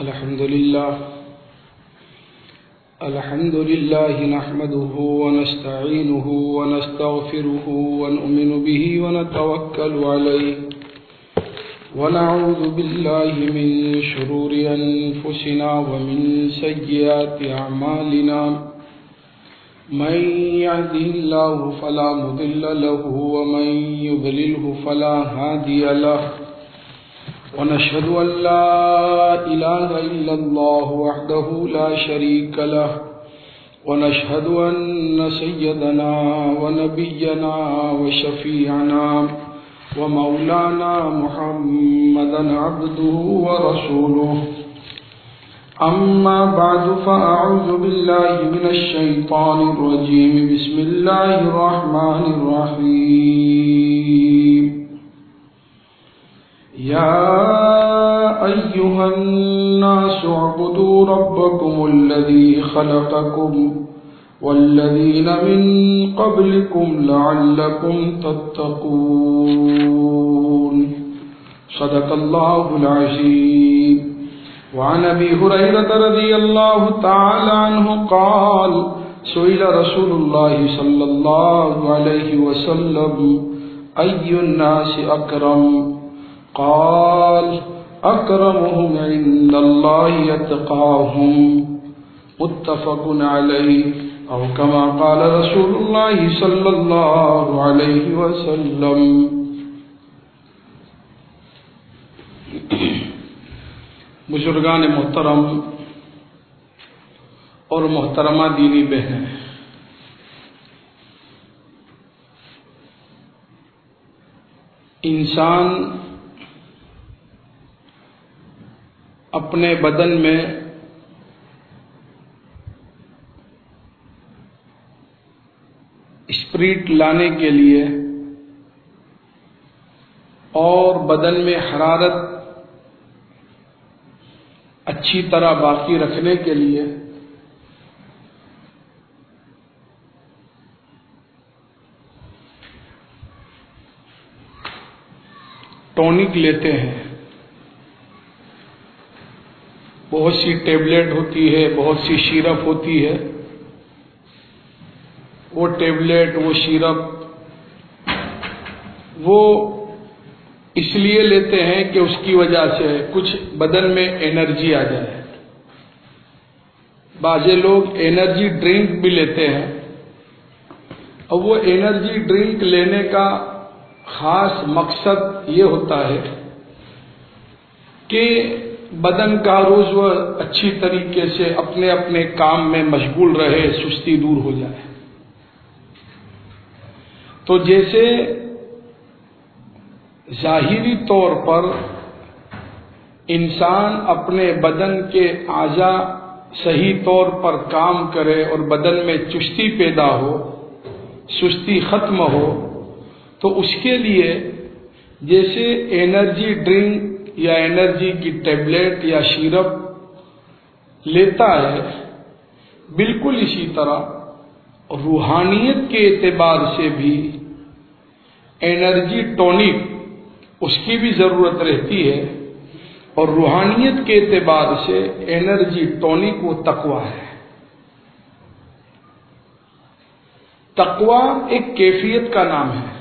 الحمد لله الحمد لله نحمده ونستعينه ونستغفره ونؤمن به ونتوكل عليه، ونعوذ بالله من شرور أنفسنا ومن سيئات أعمالنا. من يهده الله فلا مضل له، ومن يضلله فلا هادي له. ونشهد أن لا إله إلا الله وحده لا شريك له، ونشهد أن سيدنا ونبينا وشفيعنا ومولانا محمدا عبده ورسوله. أما بعد، فأعوذ بالله من الشيطان الرجيم. بسم الله الرحمن الرحيم. يا أيها الناس اعبدوا ربكم الذي خلقكم والذين من قبلكم لعلكم تتقون. صدق الله العظيم. وعن أبي هريرة رضي الله تعالى عنه قال سئل رسول الله صلى الله عليه وسلم أي الناس أكرم؟ قال، أكرمهم عند الله يتقاهم. متفق عليه، أو كما قال رسول الله صلى الله عليه وسلم. بزرگان محترم اور محترمہ دینی بہنیں، انسان اپنے بدن میں اسپریٹ لانے کے لیے اور بدن میں حرارت اچھی طرح باقی رکھنے کے لیے ٹونک لیتے ہیں۔ بہت سی ٹیبلٹ ہوتی ہے، بہت سی شیرپ ہوتی ہے۔ وہ ٹیبلٹ، وہ شیرپ وہ اس لیے لیتے ہیں کہ اس کی وجہ سے کچھ بدن میں انرجی آ جائے۔ بعض لوگ انرجی ڈرنک بھی لیتے ہیں۔ اور وہ انرجی ڈرنک لینے کا خاص مقصد یہ ہوتا ہے کہ بدن کا روز وہ اچھی طریقے سے اپنے اپنے کام میں مشغول رہے، سستی دور ہو جائے۔ تو جیسے ظاہری طور پر انسان اپنے بدن کے اعضا صحیح طور پر کام کرے اور بدن میں چستی پیدا ہو، سستی ختم ہو، تو اس کے لیے جیسے انرجی ڈرنک یا انرجی کی ٹیبلٹ یا شیرپ لیتا ہے، بالکل اسی طرح روحانیت کے اعتبار سے بھی انرجی ٹونک اس کی بھی ضرورت رہتی ہے اور روحانیت کے اعتبار سے انرجی ٹونک وہ تقوا ہے۔ تقوا ایک کیفیت کا نام ہے۔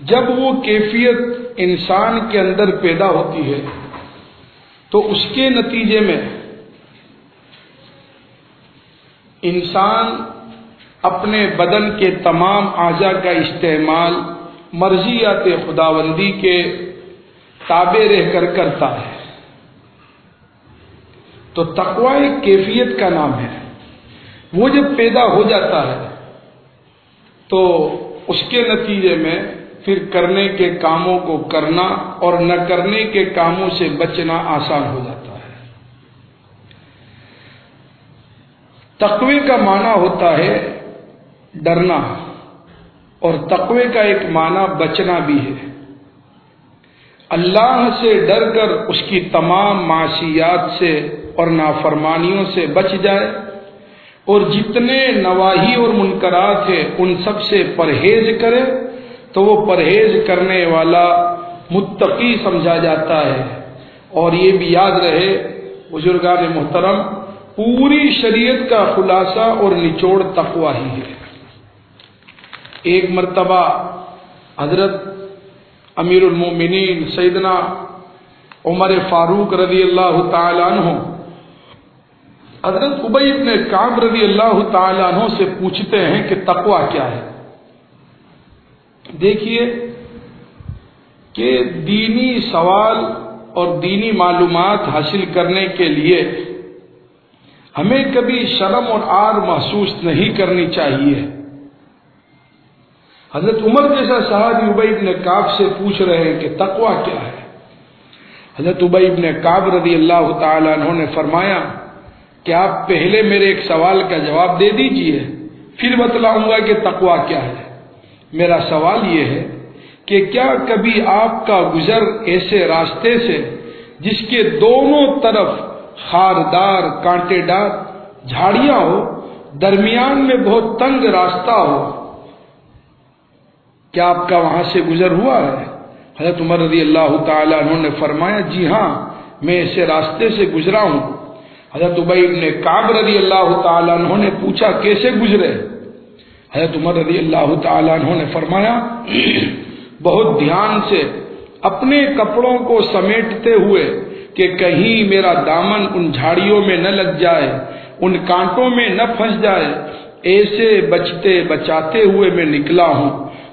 جب وہ کیفیت انسان کے اندر پیدا ہوتی ہے، تو اس کے نتیجے میں انسان اپنے بدن کے تمام اعضا کا استعمال مرضیات خداوندی کے تابع رہ کر کرتا ہے۔ تو تقوا ایک کیفیت کا نام ہے۔ وہ جب پیدا ہو جاتا ہے، تو اس کے نتیجے میں پھر کرنے کے کاموں کو کرنا اور نہ کرنے کے کاموں سے بچنا آسان ہو جاتا ہے۔ تقوی کا معنی ہوتا ہے ڈرنا اور تقوی کا ایک معنی بچنا بھی ہے۔ اللہ سے ڈر کر اس کی تمام معاشیات سے اور نافرمانیوں سے بچ جائے اور جتنے نواحی اور منکرات ہیں ان سب سے پرہیز کرے۔ تو وہ پرہیز کرنے والا متقی سمجھا جاتا ہے۔ اور یہ بھی یاد رہے بزرگان محترم، پوری شریعت کا خلاصہ اور نچوڑ تقوا ہی ہے۔ ایک مرتبہ حضرت امیر المومنین سیدنا عمر فاروق رضی اللہ تعالیٰ عنہ، حضرت ابئی ابن کام رضی اللہ تعالیٰ عنہ سے پوچھتے ہیں کہ تقوا کیا ہے۔ دیکھیے کہ دینی سوال اور دینی معلومات حاصل کرنے کے لیے ہمیں کبھی شرم اور آر محسوس نہیں کرنی چاہیے۔ حضرت عمر جیسا صاحب ابئی ابن کاب سے پوچھ رہے ہیں کہ تقوا کیا ہے۔ حضرت ابئی ابن کاب رضی اللہ تعالیٰ انہوں نے فرمایا کہ آپ پہلے میرے ایک سوال کا جواب دے دیجیے، پھر بتلاؤں گا کہ تقوا کیا ہے۔ میرا سوال یہ ہے کہ کیا کبھی آپ کا گزر ایسے راستے سے جس کے دونوں طرف خاردار کانٹے دار جھاڑیاں ہو، درمیان میں بہت تنگ راستہ ہو، کیا آپ کا وہاں سے گزر ہوا ہے؟ حضرت عمر رضی اللہ تعالیٰ انہوں نے فرمایا جی ہاں میں ایسے راستے سے گزرا ہوں۔ حضرت عبی نے کاب رضی اللہ تعالیٰ انہوں نے پوچھا، کیسے گزرے؟ حضرت عمر رضی اللہ تعالیٰ انہوں نے فرمایا، بہت دھیان سے اپنے کپڑوں کو سمیٹتے ہوئے کہ کہیں میرا دامن ان جھاڑیوں میں نہ لگ جائے، ان کانٹوں میں نہ پھنس جائے، ایسے بچتے بچاتے ہوئے میں نکلا ہوں۔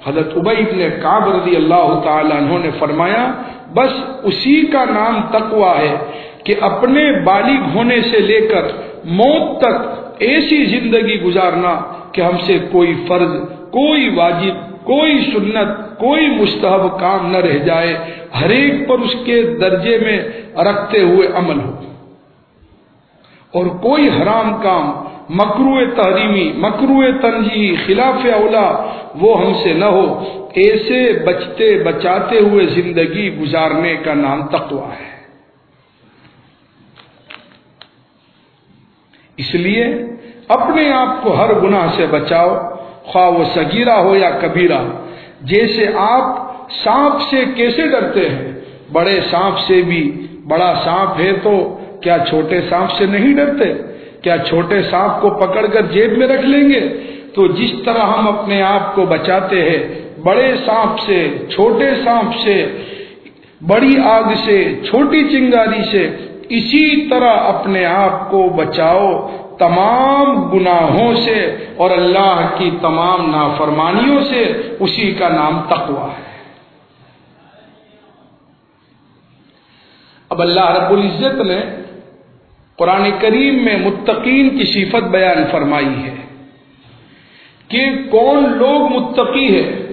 حضرت ابئی نے کاب رضی اللہ تعالیٰ انہوں نے فرمایا، بس اسی کا نام تقوا ہے کہ اپنے بالغ ہونے سے لے کر موت تک ایسی زندگی گزارنا۔ کہ ہم سے کوئی فرض، کوئی واجب، کوئی سنت، کوئی مستحب کام نہ رہ جائے، ہر ایک پر اس کے درجے میں رکھتے ہوئے عمل ہو۔ اور کوئی حرام کام مکرو تحریمی مکرو تنجی خلاف اولا، وہ ہم سے نہ ہو۔ ایسے بچتے، بچاتے ہوئے زندگی گزارنے کا نام تقوا ہے۔ اس لیے اپنے آپ کو ہر گناہ سے بچاؤ، خواہ وہ سگیرہ ہو یا کبیرہ۔ جیسے آپ سانپ سے کیسے ڈرتے ہیں؟ بڑے سانپ سے بھی۔ بڑا سانپ ہے تو کیا چھوٹے سانپ سے نہیں ڈرتے؟ کیا چھوٹے سانپ کو پکڑ کر جیب میں رکھ لیں گے؟ تو جس طرح ہم اپنے آپ کو بچاتے ہیں، بڑے سانپ سے، چھوٹے سانپ سے، بڑی آگ سے، چھوٹی چنگاری سے، اسی طرح اپنے آپ کو بچاؤ تمام گناہوں سے اور اللہ کی تمام نافرمانیوں سے اسی کا نام تقوا ہے۔ اب اللہ رب العزت نے قرآن کریم میں متقین کی صفت بیان فرمائی ہے کہ کون لوگ متقی ہے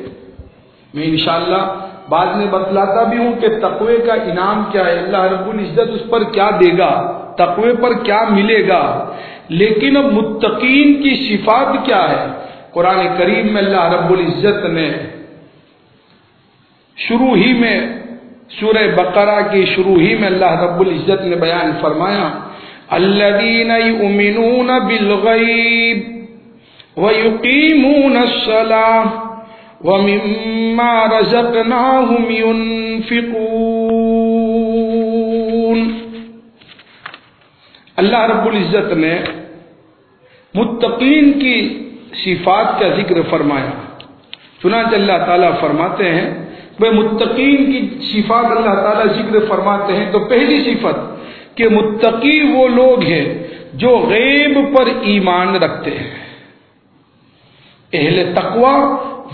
میں انشاءاللہ بعد میں بتلاتا بھی ہوں کہ تقوی کا انعام کیا ہے۔ اللہ رب العزت اس پر کیا دے گا؟ تقوی پر کیا ملے گا؟ لیکن اب متقین کی صفات کیا ہے؟ قرآن کریم میں اللہ رب العزت نے شروع ہی میں، سورہ بقرہ کی شروع ہی میں اللہ رب العزت نے بیان فرمایا الذين يؤمنون بالغيب ويقيمون الصلاة ومما رزقناهم ينفقون اللہ رب العزت نے متقین کی صفات کا ذکر فرمایا۔ چنانچہ اللہ تعالیٰ فرماتے ہیں وہ متقین کی صفات اللہ تعالیٰ ذکر فرماتے ہیں۔ تو پہلی صفت کہ متقی وہ لوگ ہیں جو غیب پر ایمان رکھتے ہیں۔ اہل تقوا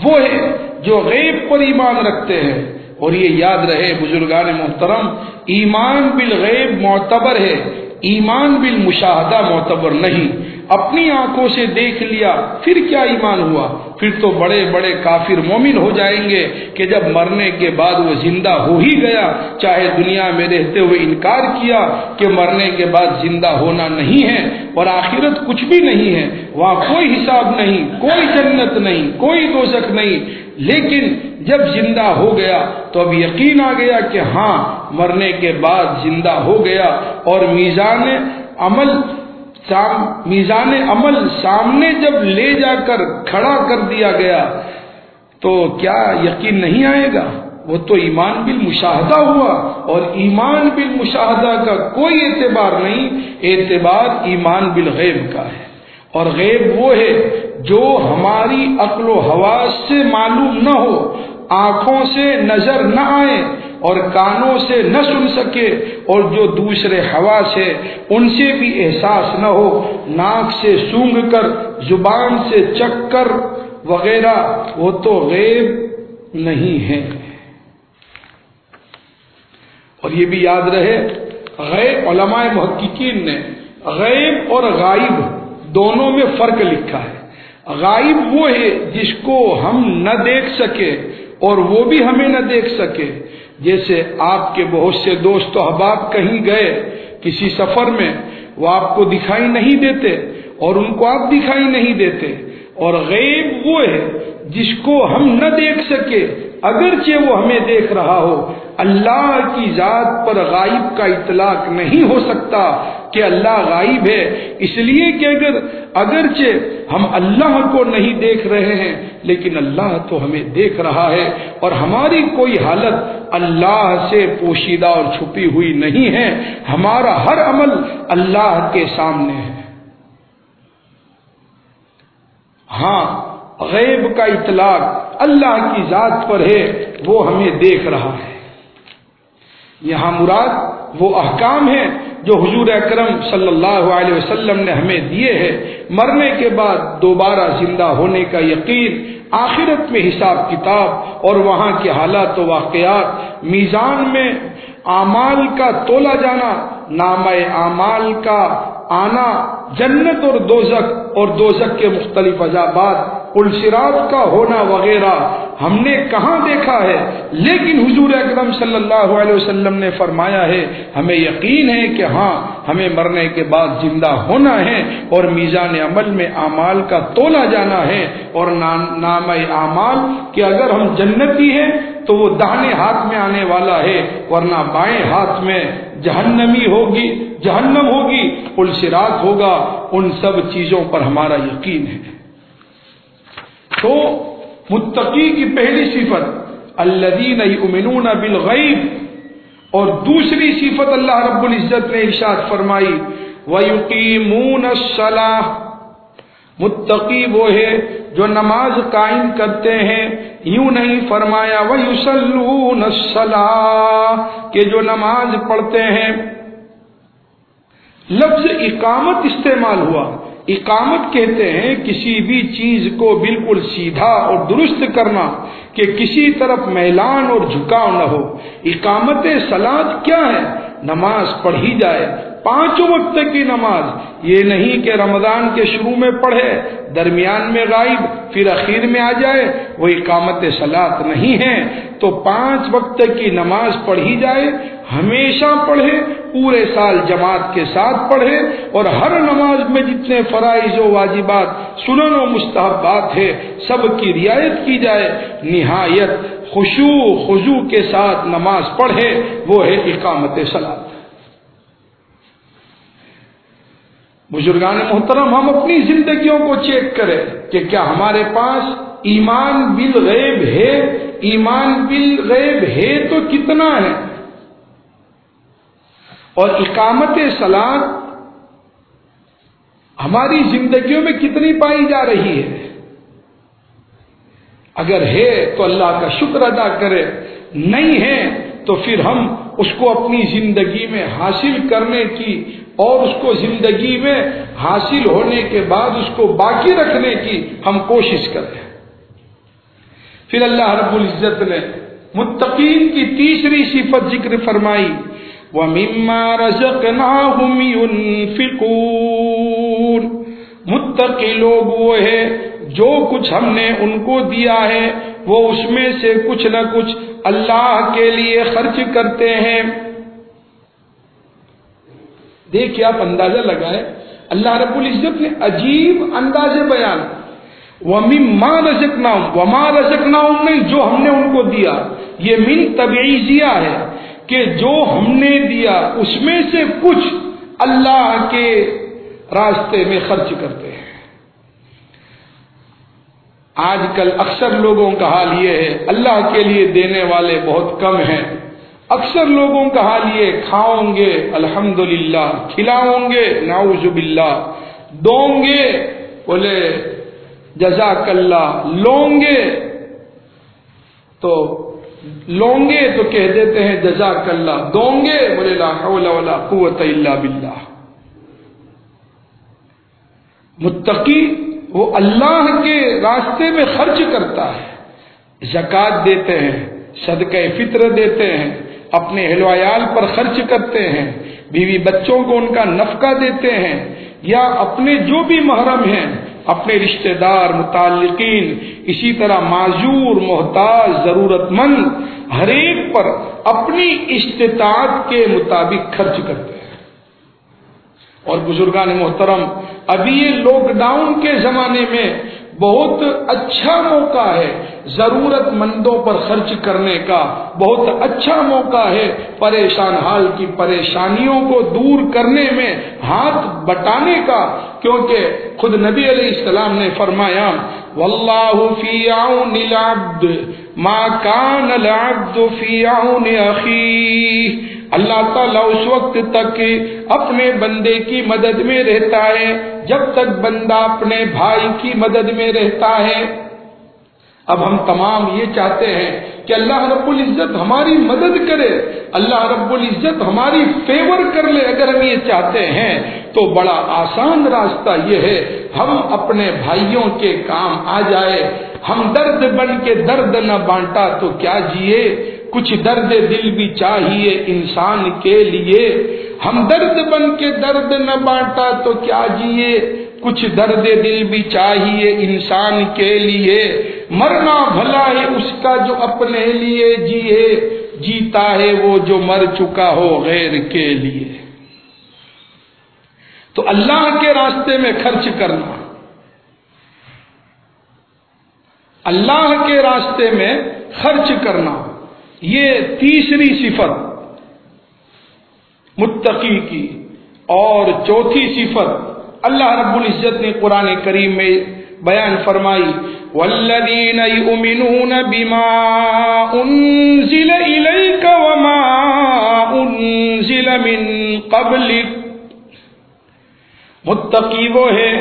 وہ ہے جو غیب پر ایمان رکھتے ہیں۔ اور یہ یاد رہے بزرگان محترم، ایمان بالغیب معتبر ہے۔ ایمان بالمشاہدہ معتبر نہیں۔ اپنی آنکھوں سے دیکھ لیا، پھر کیا ایمان ہوا؟ پھر تو بڑے بڑے کافر مومن ہو جائیں گے کہ جب مرنے کے بعد وہ زندہ ہو ہی گیا، چاہے دنیا میں رہتے ہوئے انکار کیا کہ مرنے کے بعد زندہ ہونا نہیں ہے اور آخرت کچھ بھی نہیں ہے۔ وہاں کوئی حساب نہیں، کوئی جنت نہیں، کوئی دوزک نہیں۔ لیکن جب زندہ ہو گیا تو اب یقین آ گیا کہ ہاں مرنے کے بعد زندہ ہو گیا اور میزان عمل میزان عمل سامنے جب لے جا کر کھڑا کر دیا گیا، تو کیا یقین نہیں آئے گا؟ وہ تو ایمان بالمشاہدہ ہوا، اور ایمان بالمشاہدہ کا کوئی اعتبار نہیں، اعتبار ایمان بالغیب کا ہے۔ اور غیب وہ ہے جو ہماری عقل و حواس سے معلوم نہ ہو، آنکھوں سے نظر نہ آئے اور کانوں سے نہ سن سکے اور جو دوسرے ہوا سے ان سے بھی احساس نہ ہو، ناک سے سونگ کر، زبان سے چک کر وغیرہ، وہ تو غیب نہیں ہے۔ اور یہ بھی یاد رہے، غیب علماء محققین نے غیب اور غائب دونوں میں فرق لکھا ہے۔ غائب وہ ہے جس کو ہم نہ دیکھ سکے اور وہ بھی ہمیں نہ دیکھ سکے۔ جیسے آپ کے بہت سے دوست احباب کہیں گئے کسی سفر میں، وہ آپ کو دکھائی نہیں دیتے اور ان کو آپ دکھائی نہیں دیتے۔ اور غیب وہ ہے جس کو ہم نہ دیکھ سکے اگرچہ وہ ہمیں دیکھ رہا ہو، اللہ کی ذات پر غائب کا اطلاق نہیں ہو سکتا کہ اللہ غائب ہے۔ اس لیے کہ اگر، اگرچہ ہم اللہ کو نہیں دیکھ رہے ہیں، لیکن اللہ تو ہمیں دیکھ رہا ہے۔ اور ہماری کوئی حالت اللہ سے پوشیدہ اور چھپی ہوئی نہیں ہے۔ ہمارا ہر عمل اللہ کے سامنے ہے۔ ہاں غیب کا اطلاق اللہ کی ذات پر ہے، وہ ہمیں دیکھ رہا ہے۔ یہاں مراد وہ احکام ہیں جو حضور اکرم صلی اللہ علیہ وسلم نے ہمیں دیے ہیں۔ مرنے کے بعد دوبارہ زندہ ہونے کا یقین، آخرت میں حساب کتاب اور وہاں کے حالات و واقعات، میزان میں اعمال کا تولا جانا نام اعمال کا آنا جنت اور دوزک اور دوزک کے مختلف عذابات السرات کا ہونا وغیرہ ہم نے کہاں دیکھا ہے؟ لیکن حضور اکرم صلی اللہ علیہ وسلم نے فرمایا ہے، ہمیں یقین ہے کہ ہاں ہمیں مرنے کے بعد زندہ ہونا ہے اور میزان عمل میں اعمال کا تولا جانا ہے اور نام اعمال کہ اگر ہم جنتی ہیں تو وہ دہنے ہاتھ میں آنے والا ہے، ورنہ بائیں ہاتھ میں جہنمی ہوگی، جہنم ہوگی السرات ہوگا، ان سب چیزوں پر ہمارا یقین ہے۔ تو متقی کی پہلی صفت الدین امنون بالغیب، اور دوسری صفت اللہ رب العزت نے ارشاد فرمائی وَيُقِيمُونَ الصَّلَاةِ۔ متقی وہ ہے جو نماز قائم کرتے ہیں، یوں نہیں فرمایا وَيُسَلُّونَ الصَّلَاةِ، کہ جو نماز پڑھتے ہیں لفظ اقامت استعمال ہوا۔ اقامت کہتے ہیں کسی بھی چیز کو بالکل سیدھا اور درست کرنا کہ کسی طرف میلان اور جھکاؤ نہ ہو۔ اقامت سلاد کیا ہے؟ نماز پڑھی جائے۔ پانچوں وقت کی نماز۔ یہ نہیں کہ رمضان کے شروع میں پڑھے، درمیان میں غائب، پھر اخیر میں آ جائے، وہ اقامت سلاد نہیں ہے۔ تو پانچ وقت کی نماز پڑھی جائے، ہمیشہ پڑھے، پورے سال جماعت کے ساتھ پڑھے، اور ہر نماز میں جتنے فرائض و واجبات، سنن و مستحبات ہے سب کی رعایت کی جائے۔ نہایت خوشو خضو کے ساتھ نماز پڑھے، وہ ہے اقامت سلاد بزرگان محترم، ہم اپنی زندگیوں کو چیک کریں کہ کیا ہمارے پاس ایمان بالغیب ہے؟ ایمان بالغیب ہے تو کتنا ہے؟ اور اقامت سلاد ہماری زندگیوں میں کتنی پائی جا رہی ہے؟ اگر ہے تو اللہ کا شکر ادا کرے نہیں ہے تو پھر ہم اس کو اپنی زندگی میں حاصل کرنے کی اور اس کو زندگی میں حاصل ہونے کے بعد اس کو باقی رکھنے کی ہم کوشش کریں پھر اللہ رب العزت نے متقین کی تیسری صفت ذکر فرمائی، وَمِمَّا رَزَقْنَاهُمْ يُنفِقُونَ۔ متقی لوگ وہ ہے جو کچھ ہم نے ان کو دیا ہے، وہ اس میں سے کچھ نہ کچھ اللہ کے لیے خرچ کرتے ہیں۔ دیکھیے آپ اندازہ لگائے اللہ رب العزت نے عجیب اندازے بیان ومی ماں نام وما رزق نام جو ہم نے ان کو دیا۔ یہ من طبعیزیہ ہے کہ جو ہم نے دیا، اس میں سے کچھ اللہ کے راستے میں خرچ کرتے ہیں۔ آج کل اکثر لوگوں کا حال یہ ہے، اللہ کے لیے دینے والے بہت کم ہیں۔ اکثر لوگوں کا حال یہ، کھاؤں گے الحمد للہ کھلاؤں گے ناؤز باللہ، دوں گے، بولے، جزاک اللہ، لوں گے، تو لوں گے تو کہہ دیتے ہیں جزاک اللہ، دوں گے، بولے، لا حول ولا قوت الا باللہ۔ متقی وہ اللہ کے راستے میں خرچ کرتا ہے زکات دیتے ہیں، صدقہ فطر دیتے ہیں اپنے ہلویال پر خرچ کرتے ہیں، بیوی بچوں کو ان کا نفقہ دیتے ہیں، یا اپنے جو بھی محرم ہیں، اپنے رشتہ دار، متعلقین، اسی طرح معذور، محتاج، ضرورت مند، ہر ایک پر اپنی استطاعت کے مطابق خرچ کرتے ہیں۔ اور بزرگان محترم، ابھی یہ لاک ڈاؤن کے زمانے میں بہت اچھا موقع ہے ضرورت مندوں پر خرچ کرنے کا، بہت اچھا موقع ہے پریشان حال کی پریشانیوں کو دور کرنے میں ہاتھ بٹانے کا، کیونکہ خود نبی علیہ السلام نے فرمایا، واللہ فی عون العبد ما کان العبد فی عون اخیہ اللہ تعالیٰ اس وقت تک اپنے بندے کی مدد میں رہتا ہے، جب تک بندہ اپنے بھائی کی مدد میں رہتا ہے۔ اب ہم تمام یہ چاہتے ہیں کہ اللہ رب العزت ہماری مدد کرے، اللہ رب العزت ہماری فیور کر لے۔ اگر ہم یہ چاہتے ہیں تو بڑا آسان راستہ یہ ہے، ہم اپنے بھائیوں کے کام آ جائے۔ ہم درد بن کے درد نہ بانٹا تو کیا جیے؟ کچھ درد دل بھی چاہیے انسان کے لیے۔ ہم درد بن کے درد نہ بانٹا تو کیا جیے؟ کچھ درد دل بھی چاہیے انسان کے لیے۔ مرنا بھلا ہے اس کا جو اپنے لیے جیے۔ جیتا ہے وہ جو مر چکا ہو غیر کے لیے۔ تو اللہ کے راستے میں خرچ کرنا۔ اللہ کے راستے میں خرچ کرنا، یہ تیسری صفت متقی کی۔ اور چوتھی صفت، اللہ رب العزت نے قرآن کریم میں بیان فرمائی والذین یؤمنون بما انزل الیک وما انزل من قبلک متقی وہ ہے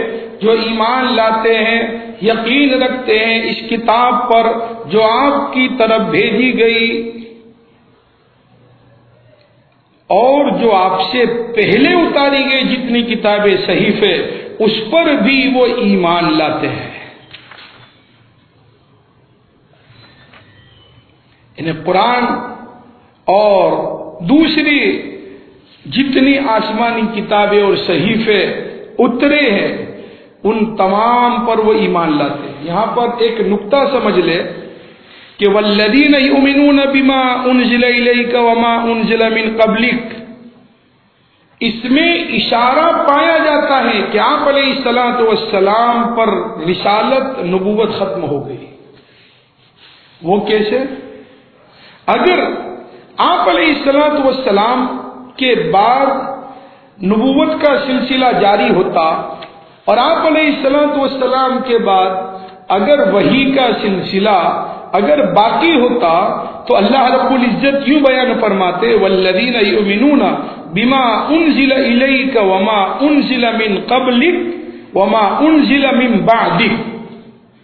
جو ایمان لاتے ہیں یقین رکھتے ہیں اس کتاب پر جو آپ کی طرف بھیجی گئی اور جو آپ سے پہلے اتاری گئی جتنی کتابیں صحیفے اس پر بھی وہ ایمان لاتے ہیں۔ انہیں قرآن اور دوسری جتنی آسمانی کتابیں اور صحیفے اترے ہیں ان تمام پر وہ ایمان لاتے ہیں۔ یہاں پر ایک نقطہ سمجھ لے کہ ولدین امنون بما انزل الیک وما انزل من قبلک اس میں اشارہ پایا جاتا ہے کہ آپ علیہ السلاۃ والسلام پر رسالت نبوت ختم ہو گئی۔ وہ کیسے؟ اگر آپ علیہ السلاۃ والسلام کے بعد نبوت کا سلسلہ جاری ہوتا اور آپ علیہ السلام والسلام کے بعد اگر وہی کا سلسلہ اگر باقی ہوتا تو اللہ رب العزت یوں بیان فرماتے والذین یؤمنون بما انزل الیک وما انزل من قبلک وما انزل من بعدک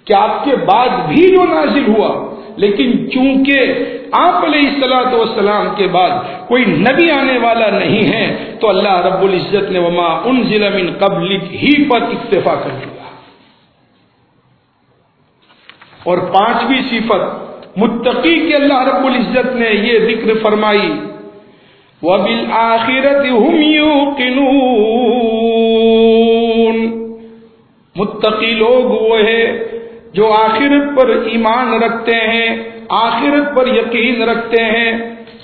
کہ آپ کے بعد بھی جو نازل ہوا، لیکن چونکہ آپ علیہ السلاۃ والسلام کے بعد کوئی نبی آنے والا نہیں ہے، تو اللہ رب العزت نے وما ان ضلع من قبل ہی پر اکتفا کر دیا۔ اور پانچویں صفت، متقی کے اللہ رب العزت نے یہ ذکر فرمائی وَبِالْآخِرَةِ هُمْ يُوقِنُونَ متقی لوگ وہ ہے جو آخرت پر ایمان رکھتے ہیں۔ آخرت پر یقین رکھتے ہیں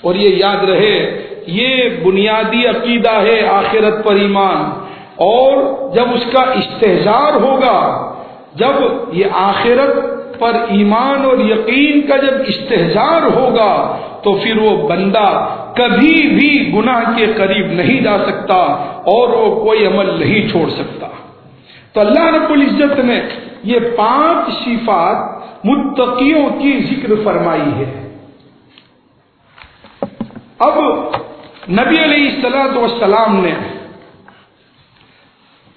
اور یہ یاد رہے، یہ بنیادی عقیدہ ہے آخرت پر ایمان۔ اور جب اس کا استحصار ہوگا، جب یہ آخرت پر ایمان اور یقین کا جب استحصار ہوگا، تو پھر وہ بندہ کبھی بھی گناہ کے قریب نہیں جا سکتا اور وہ کوئی عمل نہیں چھوڑ سکتا۔ تو اللہ رب العزت نے یہ پانچ صفات متقیوں کی ذکر فرمائی ہے۔ اب نبی علیہ السلاۃ والسلام نے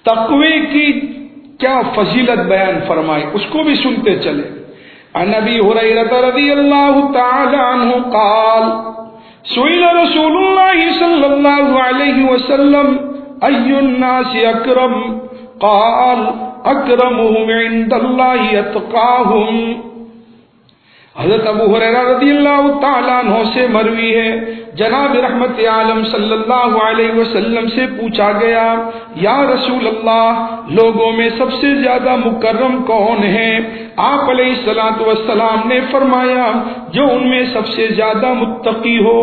تقوی کی کیا فضیلت بیان فرمائی، اس کو بھی سنتے چلے نبی رضی اللہ تعالی عنہ قال، سئل رسول اللہ صلی اللہ علیہ وسلم ای الناس اکرم؟ قال اکرمهم عند اللہ اتقاهم حضرت ابو حریرہ رضی اللہ تعالیٰ عنہ سے مروی ہے. جناب رحمت عالم صلی اللہ علیہ وسلم سے پوچھا گیا، یا رسول اللہ، لوگوں میں سب سے زیادہ مکرم کون ہے آپ علیہ السلاۃ وسلام نے فرمایا، جو ان میں سب سے زیادہ متقی ہو.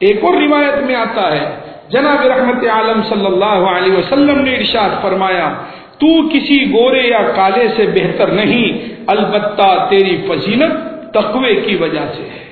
ایک اور روایت میں آتا ہے جناب رحمت عالم صلی اللہ علیہ وسلم نے ارشاد فرمایا، تو کسی گورے یا کالے سے بہتر نہیں، البتہ تیری فضیلت تقوی کی وجہ سے ہے۔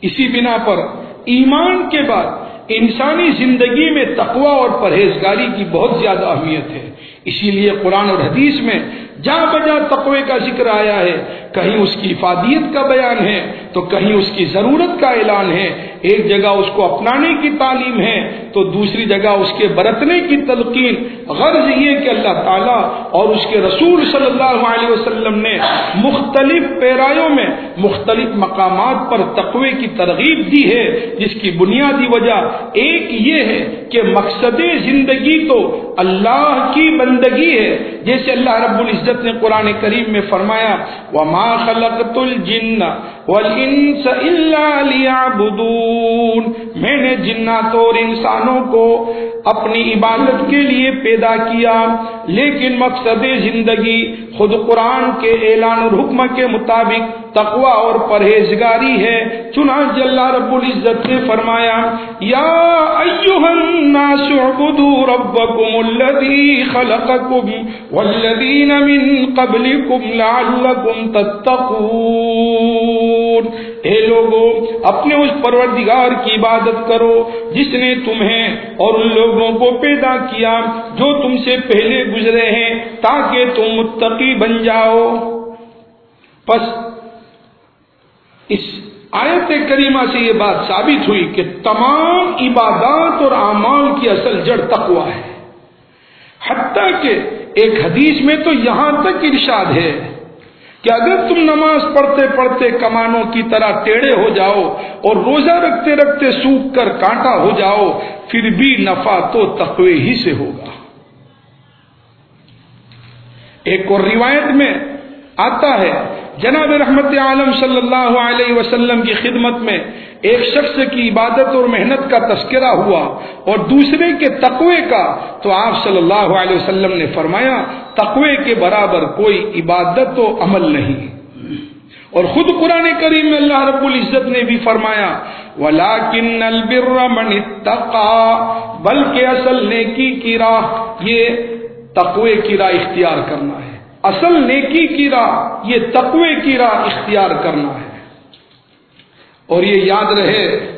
اسی بنا پر ایمان کے بعد انسانی زندگی میں تقوی اور پرہیزگاری کی بہت زیادہ اہمیت ہے۔ اسی لیے قرآن اور حدیث میں جا بجا تقوی کا ذکر آیا ہے، کہیں اس کی افادیت کا بیان ہے، تو کہیں اس کی ضرورت کا اعلان ہے۔ ایک جگہ اس کو اپنانے کی تعلیم ہے، تو دوسری جگہ اس کے برتنے کی تلقین۔ غرض یہ کہ اللہ تعالیٰ اور اس کے رسول صلی اللہ علیہ وسلم نے مختلف پیرایوں میں مختلف مقامات پر تقوی کی ترغیب دی ہے۔ جس کی بنیادی وجہ ایک یہ ہے کہ مقصد زندگی تو اللہ کی بندگی ہے۔ جیسے اللہ رب العزت نے قرآن کریم میں فرمایا، وما خلقت الجن والانس الا ليعبدون۔ میں نے جنات اور انسانوں کو اپنی عبادت کے لیے پیدا کیا، لیکن مقصد زندگی خود قرآن کے اعلان اور حکم کے مطابق تقوا اور پرہیزگاری ہے۔ چنانچہ اللہ رب العزت نے فرمایا، یا ایوہ الناس عبدوا ربکم الذی خلقکم والذین من قبلکم لعلکم تتقون۔ اے لوگوں اپنے اس پروردگار کی عبادت کرو جس نے تمہیں اور ان لوگوں کو پیدا کیا جو تم سے پہلے گزرے ہیں تاکہ تم متقی بن جاؤ۔ پس اس آیت کریمہ سے یہ بات ثابت ہوئی کہ تمام عبادات اور اعمال کی اصل جڑ تقوا ہے۔ حتیٰ کہ ایک حدیث میں تو یہاں تک ارشاد ہے کہ اگر تم نماز پڑھتے پڑھتے کمانوں کی طرح ٹیڑے ہو جاؤ اور روزہ رکھتے رکھتے سوکھ کر کانٹا ہو جاؤ، پھر بھی نفع تو تقوی ہی سے ہوگا۔ ایک اور روایت میں آتا ہے جناب رحمت عالم صلی اللہ علیہ وسلم کی خدمت میں ایک شخص کی عبادت اور محنت کا تذکرہ ہوا اور دوسرے کے تقوی کا تو آپ صلی اللہ علیہ وسلم نے فرمایا، تقوی کے برابر کوئی عبادت و عمل نہیں۔ اور خود قرآن کریم میں اللہ رب العزت نے بھی فرمایا ولاکن بلکہ اصل نیکی کی راہ، یہ تقوی کی راہ اختیار کرنا ہے۔ اصل نیکی کی راہ، یہ تقوی کی راہ اختیار کرنا ہے۔ اور یہ یاد رہے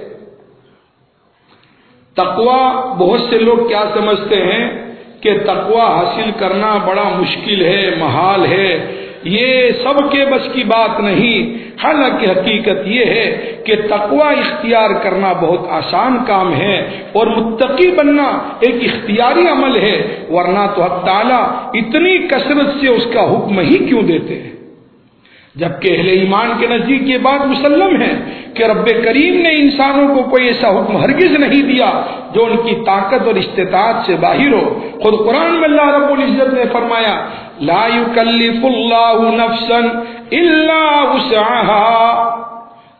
تقوا بہت سے لوگ کیا سمجھتے ہیں کہ تقوا حاصل کرنا بڑا مشکل ہے، محال ہے۔ یہ سب کے بس کی بات نہیں۔ حالانکہ حقیقت یہ ہے کہ تقوا اختیار کرنا بہت آسان کام ہے اور متقی بننا ایک اختیاری عمل ہے، ورنہ تو حق تعالیٰ اتنی کثرت سے اس کا حکم ہی کیوں دیتے ہیں؟ جبکہ اہل ایمان کے نزدیک یہ بات مسلم ہے کہ رب کریم نے انسانوں کو کوئی ایسا حکم ہرگز نہیں دیا جو ان کی طاقت اور استطاعت سے باہر ہو۔ خود قرآن میں اللہ رب العزت نے فرمایا لا يكلف اللہ نفسا الا وسعها۔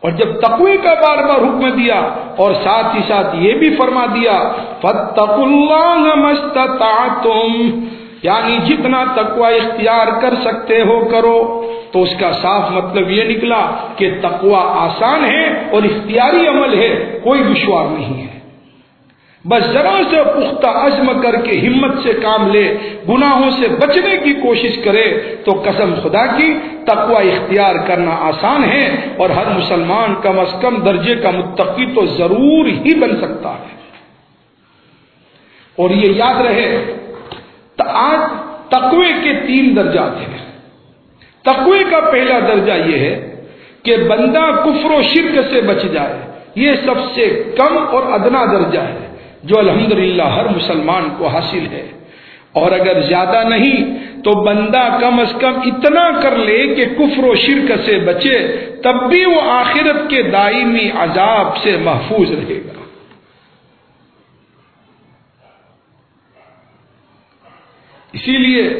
اور جب تقوی کا بار بار حکم دیا اور ساتھ ہی ساتھ یہ بھی فرما دیا فتقوا اللہ مستطعتم یعنی جتنا تقوی اختیار کر سکتے ہو کرو۔ تو اس کا صاف مطلب یہ نکلا کہ تقوی آسان ہے اور اختیاری عمل ہے، کوئی دشوار نہیں ہے۔ بس ذرا سے پختہ عزم کر کے ہمت سے کام لے، گناہوں سے بچنے کی کوشش کرے تو قسم خدا کی، تقوی اختیار کرنا آسان ہے اور ہر مسلمان کم از کم درجے کا متقی تو ضرور ہی بن سکتا ہے۔ اور یہ یاد رہے آج تقوی کے تین درجات ہیں۔ تقوی کا پہلا درجہ یہ ہے کہ بندہ کفر و شرک سے بچ جائے۔ یہ سب سے کم اور ادنا درجہ ہے۔ جو الحمدللہ ہر مسلمان کو حاصل ہے۔ اور اگر زیادہ نہیں، تو بندہ کم از کم اتنا کر لے کہ کفر و شرک سے بچے، تب بھی وہ آخرت کے دائمی عذاب سے محفوظ رہے گا۔ اسی لیے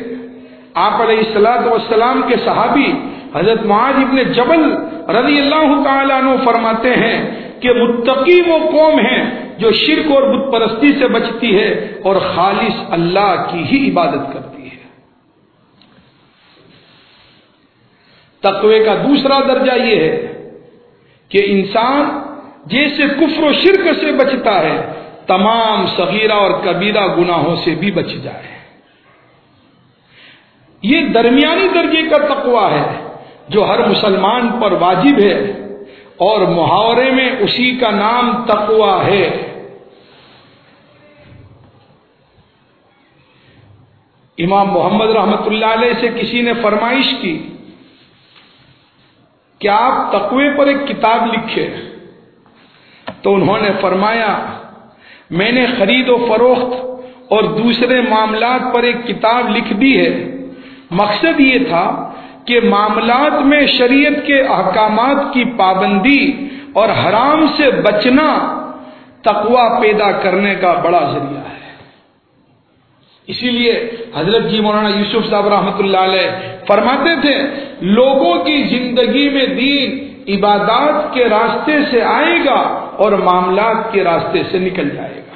آپ علیہ السلاط والسلام کے صحابی حضرت معاذ ابن جبل رضی اللہ تعالیٰ عنہ فرماتے ہیں کہ متقی وہ قوم ہیں جو شرک اور بت پرستی سے بچتی ہے اور خالص اللہ کی ہی عبادت کرتی ہے۔ تقوی کا دوسرا درجہ یہ ہے کہ انسان جیسے کفر و شرک سے بچتا ہے، تمام صغیرہ اور کبیرہ گناہوں سے بھی بچ جائے۔ یہ درمیانی درجے کا تقوا ہے جو ہر مسلمان پر واجب ہے اور محاورے میں اسی کا نام تقوا ہے۔ امام محمد رحمت اللہ علیہ سے کسی نے فرمائش کی کہ آپ تقوی پر ایک کتاب لکھے تو انہوں نے فرمایا، میں نے خرید و فروخت اور دوسرے معاملات پر ایک کتاب لکھ دی ہے۔ مقصد یہ تھا کہ معاملات میں شریعت کے احکامات کی پابندی اور حرام سے بچنا تقوا پیدا کرنے کا بڑا ذریعہ ہے۔ اسی لیے حضرت جی مولانا یوسف صاحب رحمۃ اللہ علیہ فرماتے تھے، لوگوں کی زندگی میں دین عبادات کے راستے سے آئے گا اور معاملات کے راستے سے نکل جائے گا۔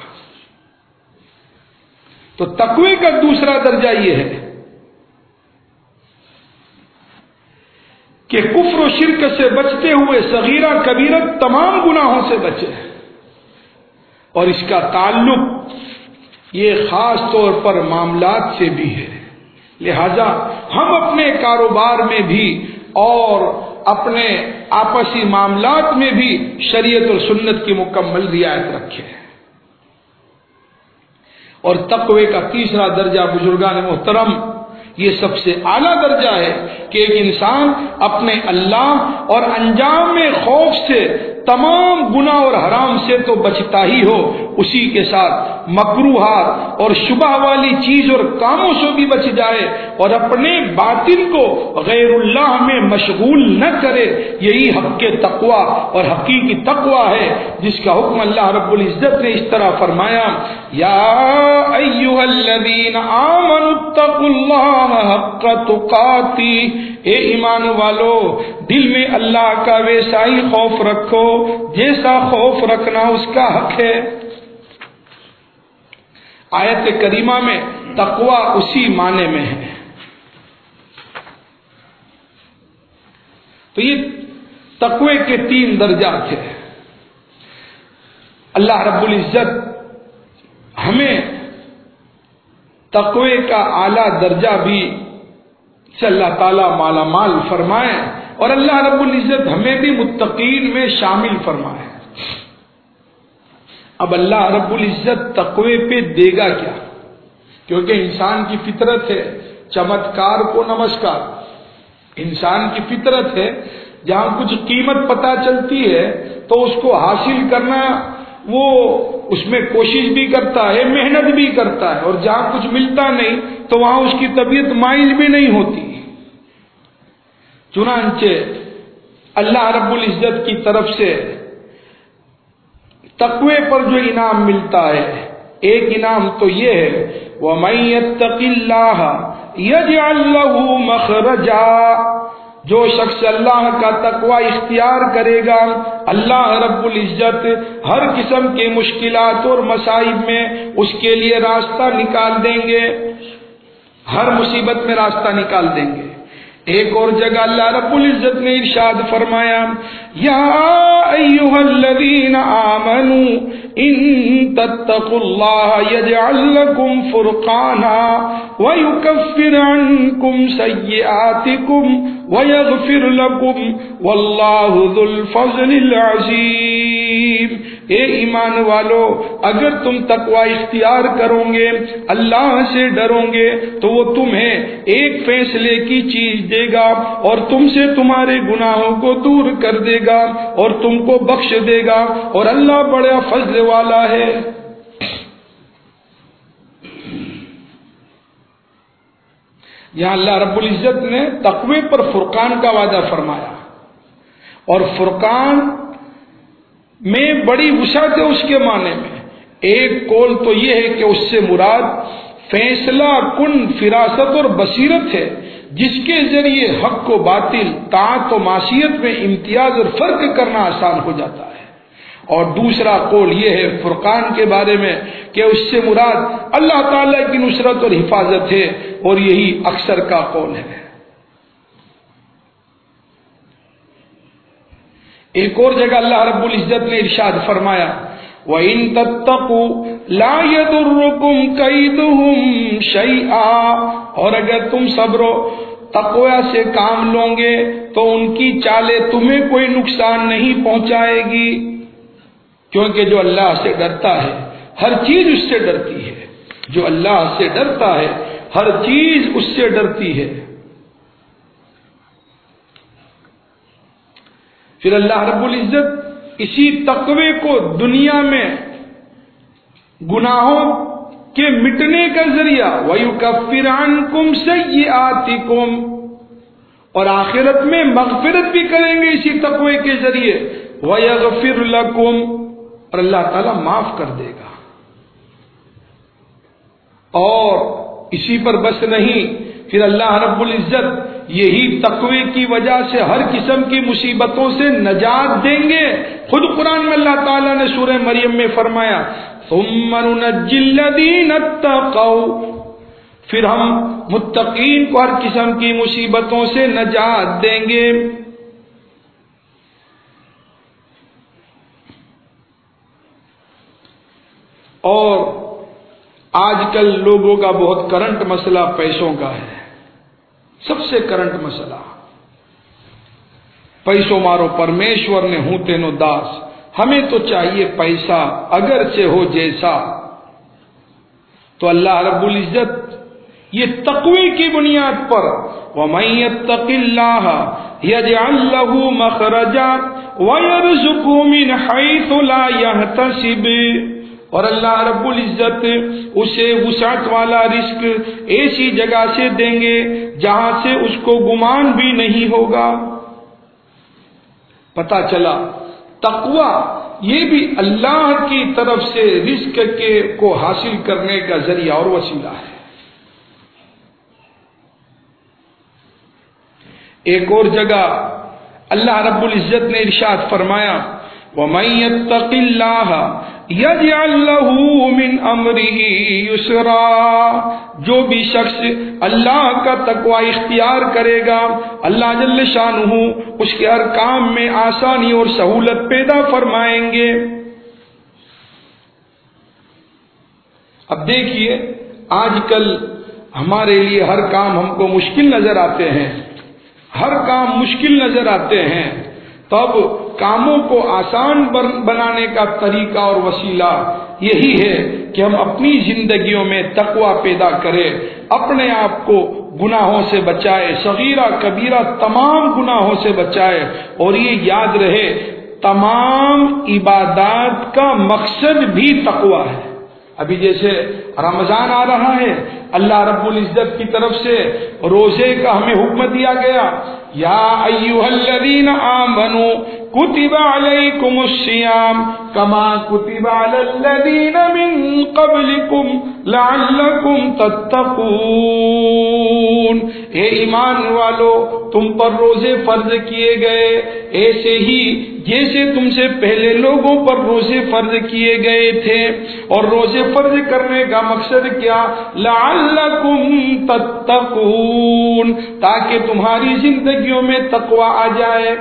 تو تقوی کا دوسرا درجہ یہ ہے کہ کفر و شرک سے بچتے ہوئے صغیرہ کبیرت تمام گناہوں سے بچے۔ اور اس کا تعلق یہ خاص طور پر معاملات سے بھی ہے۔ لہذا ہم اپنے کاروبار میں بھی اور اپنے آپسی معاملات میں بھی شریعت اور سنت کی مکمل رعایت رکھے اور تقوی کا تیسرا درجہ بزرگان محترم، یہ سب سے اعلیٰ درجہ ہے کہ ایک انسان اپنے اللہ اور انجام میں خوف سے تمام گنا اور حرام سے تو بچتا ہی ہو اسی کے ساتھ مکروحات اور شبہ والی چیز اور کاموں سے بھی بچ جائے اور اپنے باطن کو غیر اللہ میں مشغول نہ کرے، یہی حق کے تقوا اور حقیقی تقوا ہے، جس کا حکم اللہ رب العزت نے اس طرح فرمایا، یا الذین آمنوا اتقوا اللہ حق تقاتی، اے ایمان والو، دل میں اللہ کا ویسا ہی خوف رکھو، جیسا خوف رکھنا اس کا حق ہے۔ آیت کریمہ میں تقوا اسی معنی میں ہے۔ تو یہ تقوی کے تین درجات ہیں اللہ رب العزت ہمیں تقوی کا اعلی درجہ بھی سے اللہ تعالیٰ مالا مال فرمائے اور اللہ رب العزت ہمیں بھی متقین میں شامل فرمائے۔ اب اللہ رب العزت تقوی پہ دے گا کیا؟ کیونکہ انسان کی فطرت ہے، چمتکار کو نمسکار۔ انسان کی فطرت ہے، جہاں کچھ قیمت پتا چلتی ہے، تو اس کو حاصل کرنا وہ اس میں کوشش بھی کرتا ہے، محنت بھی کرتا ہے۔ اور جہاں کچھ ملتا نہیں، تو وہاں اس کی طبیعت مائل بھی نہیں ہوتی۔ چنانچہ اللہ رب العزت کی طرف سے تقوی پر جو انعام ملتا ہے۔ ایک انعام تو یہ ہے وہ یج اللہ مخرجا۔ جو شخص اللہ کا تقوی اختیار کرے گا، اللہ رب العزت ہر قسم کے مشکلات اور مسائب میں اس کے لیے راستہ نکال دیں گے۔ ہر مصیبت میں راستہ نکال دیں گے۔ ایک اور جگہ اللہ رب العزت نے ارشاد فرمایا، یا ایوہ الذین آمنوا ان تتقوا الله يجعل لكم فرقانا ويكفر عنكم سيئاتكم ويغفر لكم والله ذو الفضل العظيم اے ایمان والو، اگر تم تقوا اختیار کرو گے، اللہ سے ڈرو گے، تو وہ تمہیں ایک فیصلے کی چیز دے گا اور تم سے تمہارے گناہوں کو دور کر دے گا اور تم کو بخش دے گا اور اللہ بڑا فضل والا ہے۔ یہاں اللہ رب العزت نے تقوی پر فرقان کا وعدہ فرمایا اور فرقان میں بڑی وسعت ہے اس کے معنی میں ایک کول تو یہ ہے کہ اس سے مراد فیصلہ کن فراست اور بصیرت ہے، جس کے ذریعے حق و باطل، طاعت و معاشیت میں امتیاز اور فرق کرنا آسان ہو جاتا ہے۔ اور دوسرا قول یہ ہے فرقان کے بارے میں کہ اس سے مراد اللہ تعالی کی نصرت اور حفاظت ہے، اور یہی اکثر کا قول ہے۔ ایک اور جگہ اللہ رب العزت نے ارشاد فرمایا، وَإِن تَتَّقُوا لَا يَدُرُّكُمْ كَيْدُهُمْ شَيْئًا۔ اور اگر تم صبر و تقوی سے کام لو گے تو ان کی چالیں تمہیں کوئی نقصان نہیں پہنچائے گی، کیونکہ جو اللہ سے ڈرتا ہے، ہر چیز اس سے ڈرتی ہے۔ جو اللہ سے ڈرتا ہے، ہر چیز اس سے ڈرتی ہے۔ پھر اللہ رب العزت اسی تقوی کو دنیا میں گناہوں کے مٹنے کا ذریعہ ویو کا فران کم سے آتی اور آخرت میں مغفرت بھی کریں گے اسی تقوی کے ذریعے وَيَغْفِرْ لَكُمْ اور اللہ تعالیٰ معاف کر دے گا اور اسی پر بس نہیں، پھر اللہ رب العزت یہی تقوی کی وجہ سے ہر قسم کی مصیبتوں سے نجات دیں گے۔ خود قرآن میں اللہ تعالیٰ نے سورہ مریم میں فرمایا پھر ہم متقین کو ہر قسم کی مصیبتوں سے نجات دیں گے۔ اور آج کل لوگوں کا بہت کرنٹ مسئلہ پیسوں کا ہے۔ سب سے کرنٹ مسئلہ۔ پیسوں مارو، پرمیشور نے ہوں تینو داس۔ ہمیں تو چاہیے پیسہ اگر سے ہو جیسا۔ تو اللہ رب العزت یہ تقوی کی بنیاد پر وہ میت اللہ يجعل مخرجا ويرزقه اور اللہ رب العزت اسے وسعت والا رزق ایسی جگہ سے دیں گے جہاں سے اس کو گمان بھی نہیں ہوگا۔ پتا چلا تقوا یہ بھی اللہ کی طرف سے رزق کے کو حاصل کرنے کا ذریعہ اور وسیلہ ہے۔ ایک اور جگہ اللہ رب العزت نے ارشاد فرمایا وَمَن يَتَّقِ اللَّهَ من جو بھی شخص اللہ کا تقوی اختیار کرے گا، اللہ جل شان اس کے ہر کام میں آسانی اور سہولت پیدا فرمائیں گے۔ اب دیکھیے، آج کل ہمارے لیے ہر کام ہم کو مشکل نظر آتے ہیں۔ ہر کام مشکل نظر آتے ہیں۔ تب کاموں کو آسان بنانے کا طریقہ اور وسیلہ یہی ہے کہ ہم اپنی زندگیوں میں تقوا پیدا کریں، اپنے آپ کو گناہوں سے بچائے صغیرہ کبیرہ تمام گناہوں سے بچائے اور یہ یاد رہے، تمام عبادات کا مقصد بھی تقوا ہے۔ ابھی جیسے رمضان آ رہا ہے، اللہ رب العزت کی طرف سے روزے کا ہمیں حکم دیا گیا، یا ایوہ الذین آمنوا کتب علیکم السیام کما کتب علی الذین من قبلکم لعلکم تتقون۔ اے ایمان والو، تم پر روزے فرض کیے گئے۔ ایسے ہی جیسے تم سے پہلے لوگوں پر روزے فرض کیے گئے تھے۔ اور روزے فرض کرنے کا مقصد کیا؟ لعلکم تتقون، تاکہ تمہاری زندگیوں میں تقوی آ جائے۔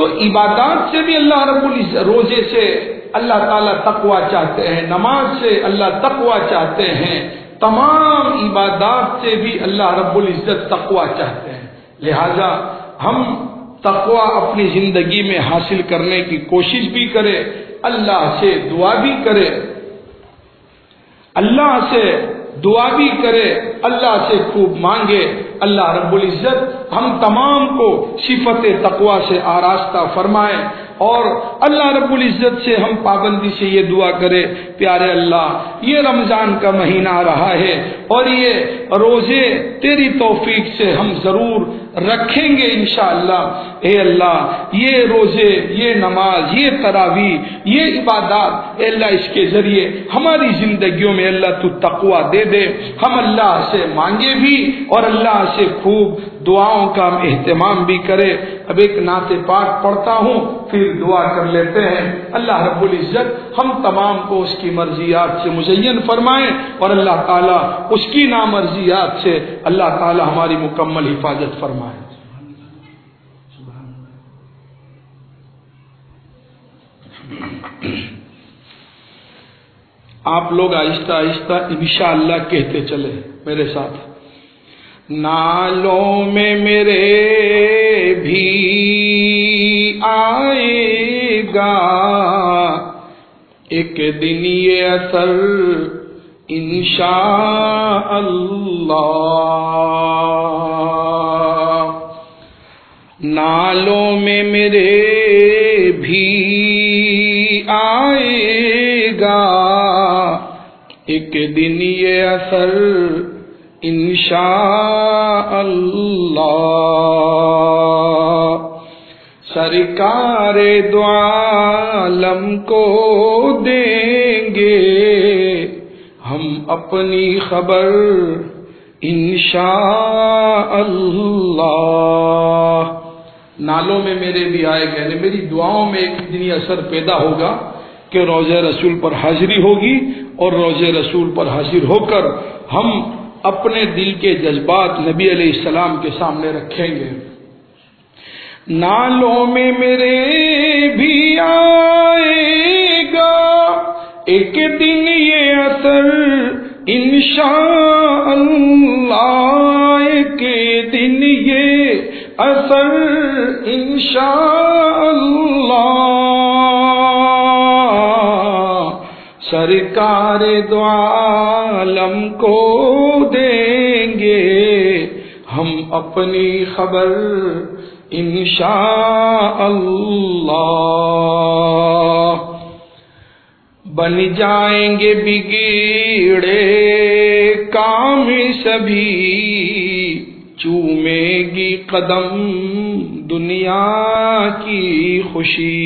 تو عبادات سے بھی اللہ رب العزت روزے سے اللہ تعالیٰ تقوا چاہتے ہیں، نماز سے اللہ تقوا چاہتے ہیں، تمام عبادات سے بھی اللہ رب العزت تقوا چاہتے ہیں۔ لہذا ہم تقوا اپنی زندگی میں حاصل کرنے کی کوشش بھی کرے، اللہ سے دعا بھی کرے، اللہ سے دعا بھی کرے، اللہ سے خوب مانگے۔ اللہ رب العزت ہم تمام کو صفت تقوا سے آراستہ فرمائے اور اللہ رب العزت سے ہم پابندی سے یہ دعا کرے، پیارے اللہ، یہ رمضان کا مہینہ رہا ہے اور یہ روزے تیری توفیق سے ہم ضرور رکھیں گے انشاءاللہ۔ اے اللہ، یہ روزے، یہ نماز، یہ تراوی یہ عبادات، اے اللہ، اس کے ذریعے ہماری زندگیوں میں اللہ تو تقوا دے دے۔ ہم اللہ سے مانگے بھی اور اللہ سے خوب دعاؤں کا اہتمام بھی کرے۔ اب ایک نعت پاک پڑھتا ہوں، پھر دعا کر لیتے ہیں۔ اللہ رب العزت ہم تمام کو اس کی مرضیات سے مزین فرمائیں اور اللہ تعالیٰ اس کی نامرضیات سے اللہ تعالیٰ ہماری مکمل حفاظت فرمائے۔ آپ لوگ آہستہ آہستہ انشاءاللہ کہتے چلے میرے ساتھ۔ نالوں میں میرے بھی آئے گا۔ ایک دن یہ اثر انشاء اللہ نالوں میں میرے بھی آئے گا۔ ایک دن یہ اثر انشاء اللہ سرکار دو عالم کو دیں گے۔ ہم اپنی خبر انشاء اللہ نالوں میں میرے بھی آئے گئے میری دعاؤں میں ایک دنی اثر پیدا ہوگا کہ روز رسول پر حاضری ہوگی اور روز رسول پر حاضر ہو کر ہم اپنے دل کے جذبات نبی علیہ السلام کے سامنے رکھیں گے۔ نالوں میں میرے بھی آئے گا۔ ایک دن یہ اثر انشاء اللہ ایک دن یہ اثر انشاء اللہ سرکار دو عالم کو اپنی خبر انشاء اللہ بن جائیں گے بگڑے کام سبھی چومے گی قدم دنیا کی خوشی۔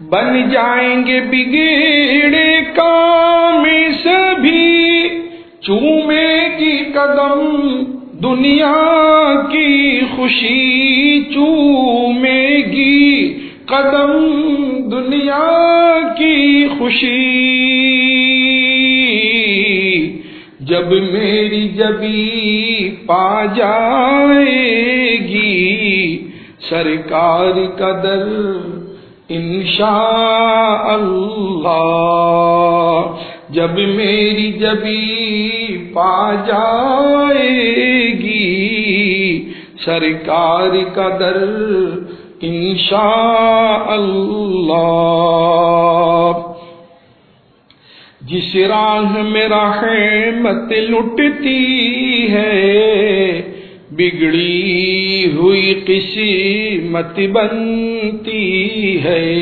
بن جائیں گے بگڑے کام چومے گی قدم دنیا کی خوشی چومے گی قدم دنیا کی خوشی جب میری جبی پا جائے گی سرکار قدر انشاء اللہ جب میری جبی پا جائے گی۔ سرکار کا در انشاء اللہ جس راہ میں رحمت لٹتی ہے، بگڑی ہوئی قسمت بنتی ہے۔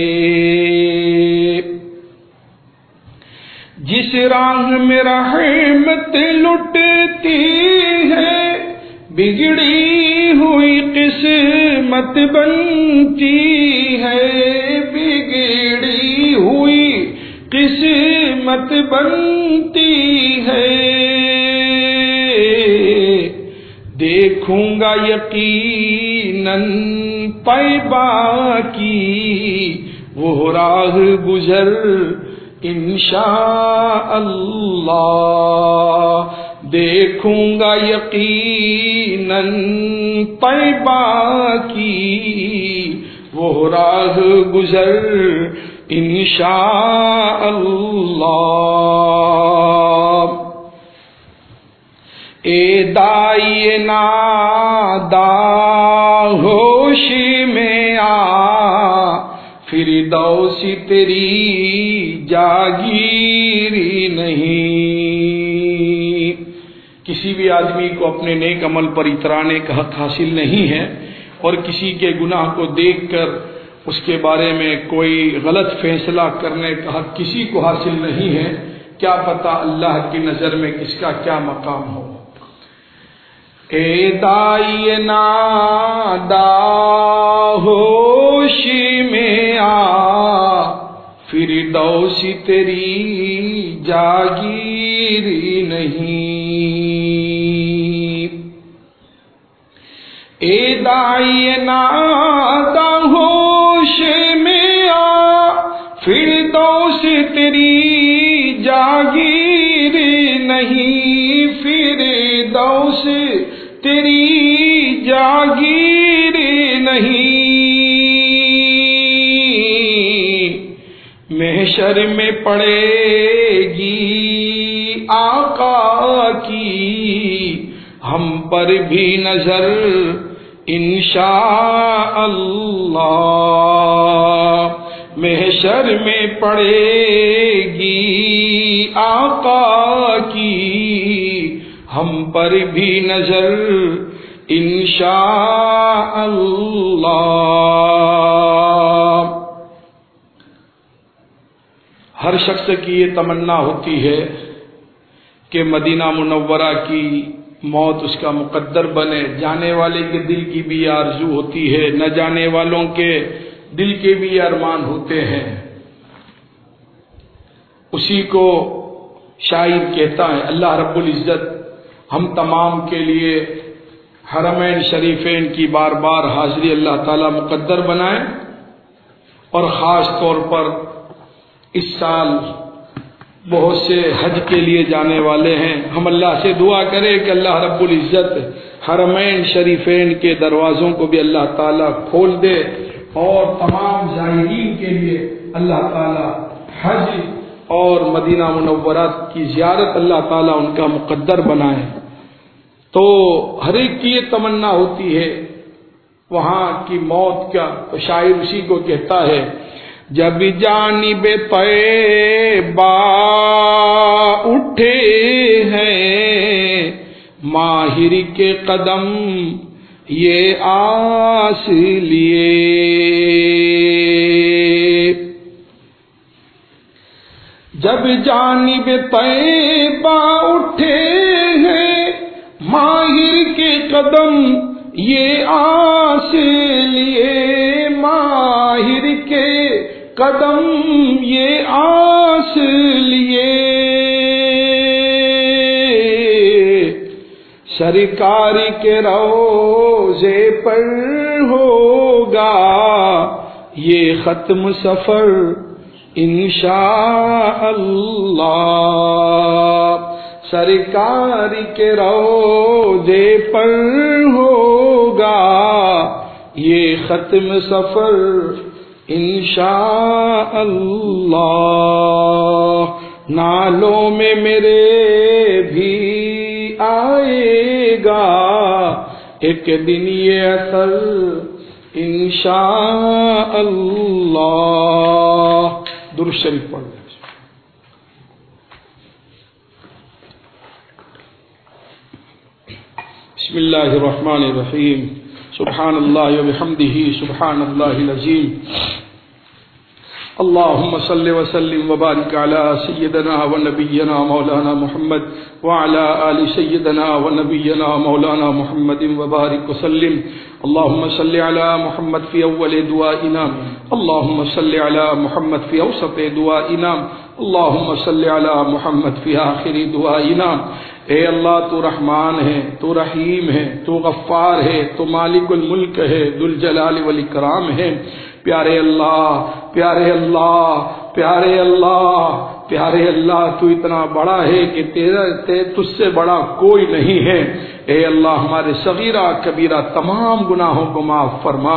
جس راہ میں رحمت لٹتی ہے، بگڑی ہوئی قسمت بنتی ہے۔ بگڑی ہوئی قسمت بنتی ہے۔ دیکھوں گا یقیناً پیبا کی وہ راہ گزر انشاء اللہ دیکھوں گا یقیناً طیبہ کی وہ راہ گزر انشاء اللہ اے دائی نادا ہوش میں آ پھر دوسی تیری جاگیری نہیں۔ کسی بھی آدمی کو اپنے نیک عمل پر اترانے کا حق حاصل نہیں ہے اور کسی کے گناہ کو دیکھ کر اس کے بارے میں کوئی غلط فیصلہ کرنے کا حق کسی کو حاصل نہیں ہے، کیا پتا اللہ کی نظر میں کس کا کیا مقام ہو۔ اے دائی نادا ہوش میں آ۔ پھر دوسی تیری جاگیری نہیں۔ اے دائی نادا ہوش میں آ، پھر دوس تیری جاگیر نہیں۔ پھر دوس تیری جاگیر نہیں۔ محشر میں پڑے گی آقا کی۔ ہم پر بھی نظر انشاء اللہ محشر میں پڑے گی آقا کی۔ ہم پر بھی نظر انشاء اللہ ہر شخص کی یہ تمنا ہوتی ہے کہ مدینہ منورہ کی موت اس کا مقدر بنے۔ جانے والے کے دل کی بھی آرزو ہوتی ہے، نہ جانے والوں کے دل کے بھی ارمان ہوتے ہیں۔ اسی کو شاعر کہتا ہے، اللہ رب العزت ہم تمام کے لیے حرمین شریفین کی بار بار حاضری اللہ تعالی مقدر بنائے اور خاص طور پر اس سال بہت سے حج کے لیے جانے والے ہیں۔ ہم اللہ سے دعا کریں کہ اللہ رب العزت حرمین شریفین کے دروازوں کو بھی اللہ تعالیٰ کھول دے اور تمام زائرین کے لیے اللہ تعالیٰ حج اور مدینہ منورات کی زیارت اللہ تعالیٰ ان کا مقدر بنائے۔ تو ہر ایک کی یہ تمنا ہوتی ہے۔ وہاں کی موت کا تو شاعر اسی کو کہتا ہے جب جانب با اٹھے ہیں ماہر کے قدم یہ آس لیے۔ جب جانب با اٹھے ہیں ماہر کے قدم یہ آس لیے۔ ماہر کے قدم یہ آس لیے۔ سرکاری کے روزے پر ہوگا یہ ختم سفر انشاء اللہ سرکاری کے روزے پر ہوگا یہ ختم سفر انشاء اللہ نالوں میں میرے بھی آئے گا۔ ایک دن یہ اثر انشاء اللہ درشریف پڑھ بسم الله الرحمن الرحيم سبحان الله وبحمده سبحان الله العظيم اللهم صل وسلم وبارك على سيدنا ونبينا مولانا محمد وعلى آل سيدنا ونبينا مولانا محمد وبارك وسلم اللهم صل على محمد في أول دعائنا. اللهم صل على محمد في أوسط دعائنا. اللهم صل على محمد في آخر دعائنا. اے اللہ، تو رحمان ہے، تو رحیم ہے، تو غفار ہے، تو مالک الملک ہے دل جلال والاکرام ہے۔ پیارے اللہ پیارے اللہ پیارے اللہ پیارے اللہ، تو اتنا بڑا ہے کہ تیرا تجھ سے بڑا کوئی نہیں ہے۔ اے اللہ ہمارے صغیرہ کبیرہ تمام گناہوں کو معاف فرما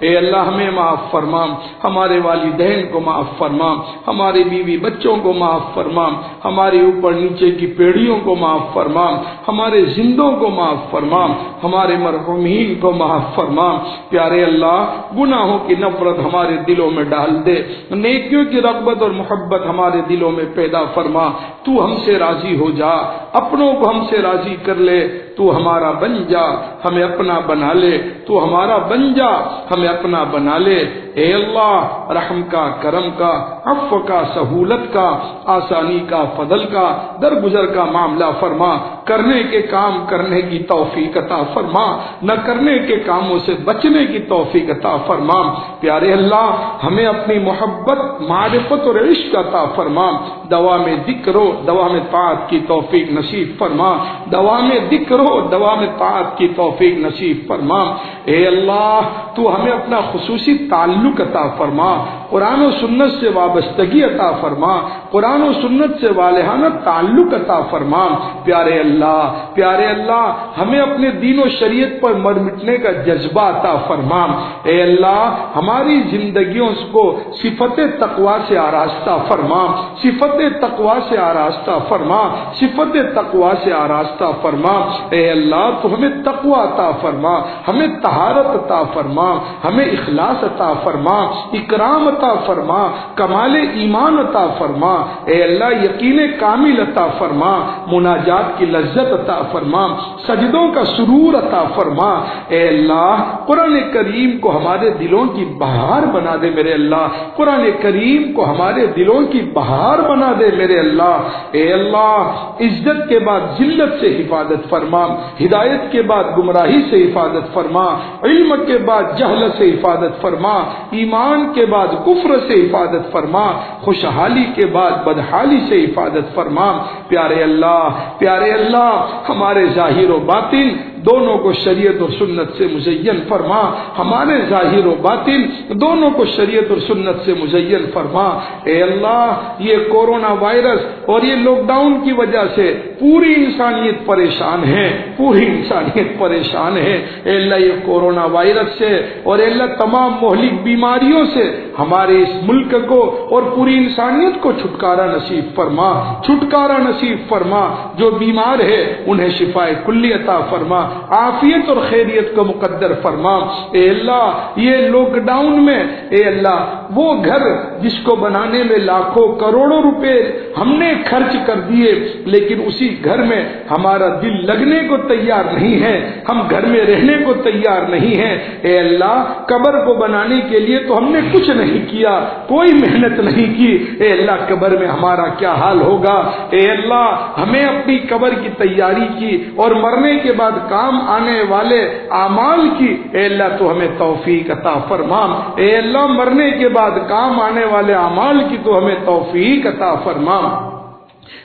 اے اللہ ہمیں معاف فرما ہمارے والدین کو معاف فرما ہمارے بیوی بچوں کو معاف فرما ہمارے اوپر نیچے کی پیڑھیوں کو معاف فرما ہمارے زندوں کو معاف فرما ہمارے مرحومین کو معاف فرما پیارے اللہ، گناہوں کی نفرت ہمارے دلوں میں ڈال دے۔ نیکیوں کی رغبت اور محبت ہمارے دلوں میں پیدا فرما۔ تو ہم سے راضی ہو جا۔ اپنوں کو ہم سے راضی کر لے۔ تو ہمارا بن جا، ہمیں اپنا بنا لے۔ تو ہمارا بن جا، ہمیں اپنا بنا لے۔ اے اللہ، رحم کا، کرم کا عفو کا، سہولت کا، آسانی کا، فضل کا، درگزر کا معاملہ فرما، کرنے کے کام کرنے کی توفیق عطا فرما، نہ کرنے کے کاموں سے بچنے کی توفیق عطا فرما۔ پیارے اللہ، ہمیں اپنی محبت، معرفت اور عشق عطا فرما۔ دوا میں ذکر ہو دوا میں طاعت کی توفیق نصیب فرما۔ دوا میں ذکر ہو دوا میں طاعت کی توفیق نصیب فرما۔ اے اللہ، تو ہمیں اپنا خصوصی تعلق عطا فرما۔ قرآن و سنت سے وابستگی عطا فرما، قرآن و سنت سے والہانہ تعلق عطا فرما۔ پیارے اللہ پیارے اللہ، ہمیں اپنے دین و شریعت پر مر مٹنے کا جذبہ عطا فرما۔ اے اللہ، ہماری زندگیوں کو صفت تقوا سے آراستہ فرما۔ صفت تقوا سے آراستہ فرما۔ صفت تقوا سے آراستہ فرما۔ اے اللہ، تو ہمیں تقوا عطا فرما۔ ہمیں تہارت عطا فرما۔ ہمیں اخلاص عطا فرما۔ اکرام عطا فرما۔ کمال ایمان عطا فرما، اے اللہ یقین کامل عطا فرما، مناجات کی لذت عطا فرما، سجدوں کا سرور عطا فرما۔ اے اللہ، قرآن کریم کو ہمارے دلوں کی بہار بنا دے میرے اللہ۔ قرآن کریم کو ہمارے دلوں کی بہار بنا دے میرے اللہ۔ اے اللہ، عزت کے بعد ذلت سے حفاظت فرما، ہدایت کے بعد گمراہی سے حفاظت فرما، علم کے بعد جہل سے حفاظت فرما، ایمان کے بعد کفر سے حفاظت فرما۔ خوشحالی کے بعد بدحالی سے حفاظت فرما۔ پیارے اللہ پیارے اللہ، ہمارے ظاہر و باطن دونوں کو شریعت اور سنت سے مزین فرما، ہمارے ظاہر و باطن، دونوں کو شریعت اور سنت سے مزین فرما۔ اے اللہ، یہ کورونا وائرس اور یہ لاک ڈاؤن کی وجہ سے پوری انسانیت پریشان ہے، پوری انسانیت پریشان ہے۔ اے اللہ، یہ کورونا وائرس سے اور اے اللہ، تمام مہلک بیماریوں سے ہمارے اس ملک کو اور پوری انسانیت کو چھٹکارا نصیب فرما۔ چھٹکارا نصیب فرما۔ جو بیمار ہے، انہیں شفا کلی عطا فرما۔ عافیت اور خیریت کو مقدر فرما۔ اے اللہ، یہ لاک ڈاؤن میں، اے اللہ، وہ گھر جس کو بنانے میں لاکھوں کروڑوں روپے ہم نے خرچ کر دیے، لیکن اسی گھر میں ہمارا دل لگنے کو تیار نہیں ہے، ہم گھر میں رہنے کو تیار نہیں ہے اے اللہ، قبر کو بنانے کے لیے تو ہم نے کچھ نہیں کیا، کوئی محنت نہیں کی۔ اے اللہ، قبر میں ہمارا کیا حال ہوگا؟ اے اللہ، ہمیں اپنی قبر کی تیاری کی اور مرنے کے بعد کام کام آنے والے اعمال کی، اے اللہ تو ہمیں توفیق عطا فرما اے اللہ مرنے کے بعد کام آنے والے اعمال کی تو ہمیں توفیق عطا فرما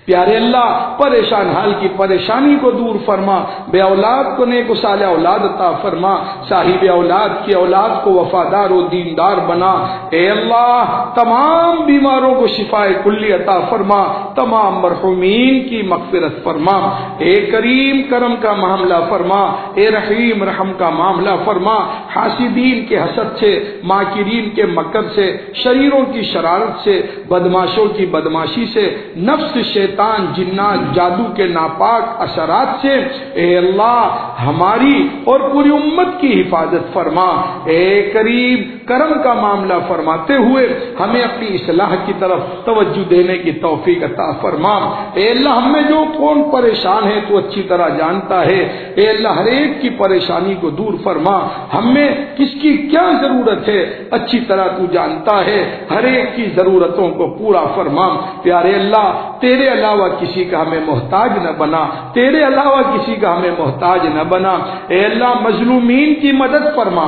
پیارے اللہ، پریشان، حال کی پریشانی کو دور فرما۔ بے اولاد کو نیک سال اولاد عطا فرما۔ صاحب اولاد کی اولاد کو وفادار و دیندار بنا۔ اے اللہ، تمام بیماروں کو شفا کلی عطا فرما۔ تمام مرحومین کی مغفرت فرما۔ اے کریم، کرم کا معاملہ فرما۔ اے رحیم، رحم کا معاملہ فرما۔ حاسدین کے حسد سے، ماکرین کے مکر سے، شریروں کی شرارت سے بدماشوں کی بدماشی سے، نفس شیطان شیطان، جنات، جادو کے ناپاک اثرات سے اے اللہ ہماری اور پوری امت کی حفاظت فرما۔ اے قریب کرم کا معاملہ فرماتے ہوئے ہمیں اپنی اصلاح کی طرف توجہ دینے کی توفیق عطا فرما۔ اے اللہ، ہم میں جو کون پریشان ہے تو اچھی طرح جانتا ہے۔ اے اللہ، ہر ایک کی پریشانی کو دور فرما۔ ہم میں کس کی کیا ضرورت ہے؟ اچھی طرح تو جانتا ہے۔ ہر ایک کی ضرورتوں کو پورا فرما۔ پیارے اللہ، تیرے اللہ علاوہ کسی کا ہمیں محتاج نہ بنا، تیرے علاوہ کسی کا ہمیں محتاج نہ بنا۔ اے اللہ، مظلومین کی مدد فرما۔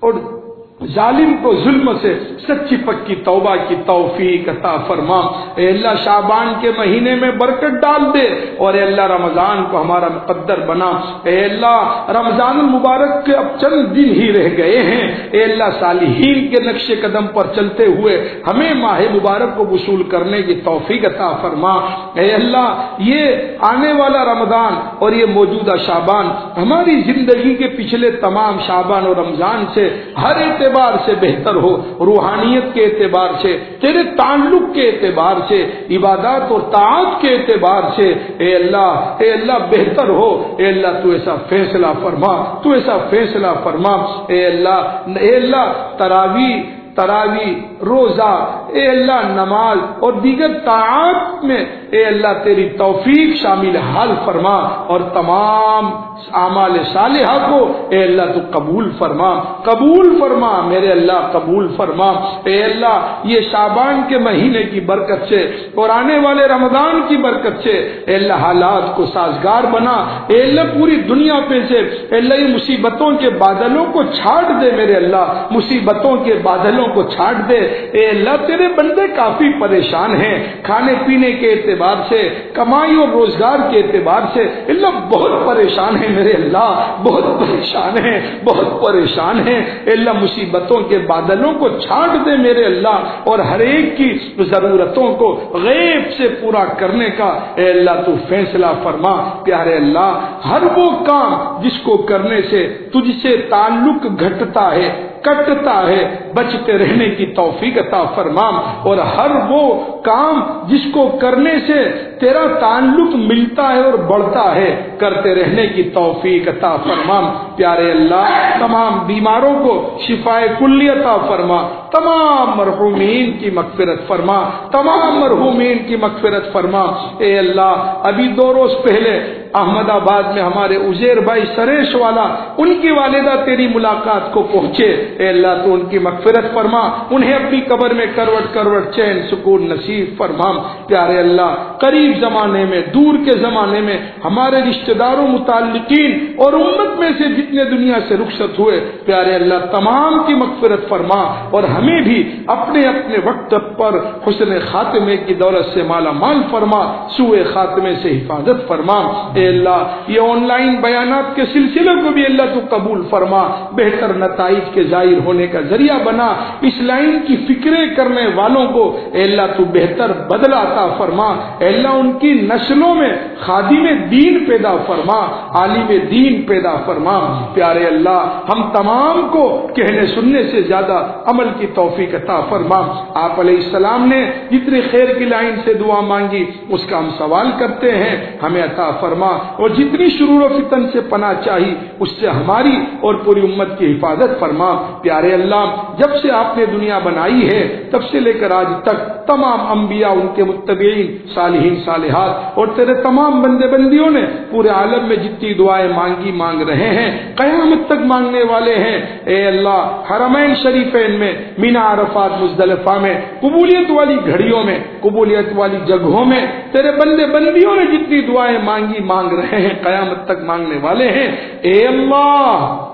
اور ظالم کو ظلم سے سچی پکی توبہ کی توفیق عطا فرما۔ اے اللہ شابان کے مہینے میں برکت ڈال دے اور اے اللہ، رمضان کو ہمارا مقدر بنا۔ اے اللہ، رمضان المبارک کے اب چند دن ہی رہ گئے ہیں۔ اے اللہ، صالحین کے نقش قدم پر چلتے ہوئے ہمیں ماہ مبارک کو وصول کرنے کی توفیق عطا فرما۔ اے اللہ، یہ آنے والا رمضان اور یہ موجودہ شابان ہماری زندگی کے پچھلے تمام شابان اور رمضان سے ہر اعتبار اعتبار سے بہتر ہو، روحانیت کے اعتبار سے، تیرے تعلق کے اعتبار سے، عبادات اور تعات کے اعتبار سے، اے اللہ اے اللہ بہتر ہو، اے اللہ تو ایسا فیصلہ فرما، تو ایسا فیصلہ فرما، اے اللہ اے اللہ، تراوی تراوی، روزہ، اے اللہ، نماز اور دیگر تعات میں اے اللہ تیری توفیق شامل حال فرما اور تمام اعمال صالحہ کو اے اللہ تو قبول فرما۔ قبول فرما، میرے اللہ، قبول فرما۔ اے اللہ، یہ شابان کے مہینے کی برکت سے اور آنے والے رمضان کی برکت سے اے اللہ حالات کو سازگار بنا۔ اے اللہ، پوری دنیا پہ سے اے اللہ، یہ مصیبتوں کے بادلوں کو چھاٹ دے میرے اللہ۔ مصیبتوں کے بادلوں کو چھاٹ دے۔ اے اللہ، تیرے بندے کافی پریشان ہیں۔ کھانے پینے کے اعتبار اعتبار سے، کمائی اور روزگار کے اعتبار سے اللہ بہت پریشان ہیں میرے اللہ، بہت پریشان ہیں، بہت پریشان ہیں۔ اللہ، مصیبتوں کے بادلوں کو چھانٹ دے میرے اللہ اور ہر ایک کی ضرورتوں کو غیب سے پورا کرنے کا۔ اے اللہ، تو فیصلہ فرما، پیارے اللہ، ہر وہ کام جس کو کرنے سے تجھ سے تعلق گھٹتا ہے کٹتا ہے، بچتے رہنے کی توفیق عطا فرمام اور ہر وہ کام جس کو کرنے سے تیرا تعلق ملتا ہے اور بڑھتا ہے، کرتے رہنے کی توفیق عطا فرمام پیارے اللہ، تمام بیماروں کو شفا کلی عطا فرما۔ تمام مرحومین کی مغفرت فرما۔ تمام مرحومین کی مغفرت فرما۔ اے اللہ، ابھی دو روز پہلے احمد آباد میں ہمارے ازیر بھائی سریش والا، ان کی والدہ تیری ملاقات کو پہنچے۔ اے اللہ تو ان کی مغفرت فرما، انہیں اپنی قبر میں کروٹ کروٹ چین سکون نصیب فرما۔ پیارے اللہ، قریب زمانے میں، دور کے زمانے میں ہمارے رشتہ داروں متعلقین اور امت میں سے جتنے دنیا سے رخصت ہوئے، پیارے اللہ، تمام کی مغفرت فرما۔ اور ہمیں بھی اپنے اپنے وقت پر حسن خاتمے کی دولت سے مالا مال فرما سوئے خاتمے سے حفاظت فرما۔ اے اللہ، یہ آن لائن بیانات کے سلسلے کو بھی اللہ تو قبول فرما، بہتر نتائج کے ظاہر ہونے کا ذریعہ بنا، اس لائن کی فکریں کرنے والوں کو اے اللہ تو بہتر بدلا عطا فرما، اے اللہ ان کی نسلوں میں خادم دین پیدا فرما، عالم دین پیدا فرما۔ پیارے اللہ، ہم تمام کو کہنے سننے سے زیادہ عمل کی توفیق عطا فرما۔ آپ علیہ السلام نے جتنی خیر کی لائن سے دعا مانگی، اس کا ہم سوال کرتے ہیں، ہمیں عطا فرما۔ اور جتنی شرور و فتن سے پناہ چاہی، اس سے ہماری اور پوری امت کی حفاظت فرما۔ پیارے اللہ، جب سے آپ نے دنیا بنائی ہے، تب سے لے کر آج تک تمام انبیاء، ان کے متبعین، صالحین، صالحات اور تیرے تمام بندے بندیوں نے پورے عالم میں جتنی دعائیں مانگی، مانگ رہے ہیں، قیامت تک مانگنے والے ہیں۔ اے اللہ، حرمین شریفین میں، مینا عرفات مزدلفہ میں، قبولیت والی گھڑیوں میں، قبولیت والی جگہوں میں تیرے بندے بندیوں نے جتنی دعائیں مانگی، مانگ رہے ہیں قیامت تک مانگنے والے ہیں۔ اے اللہ!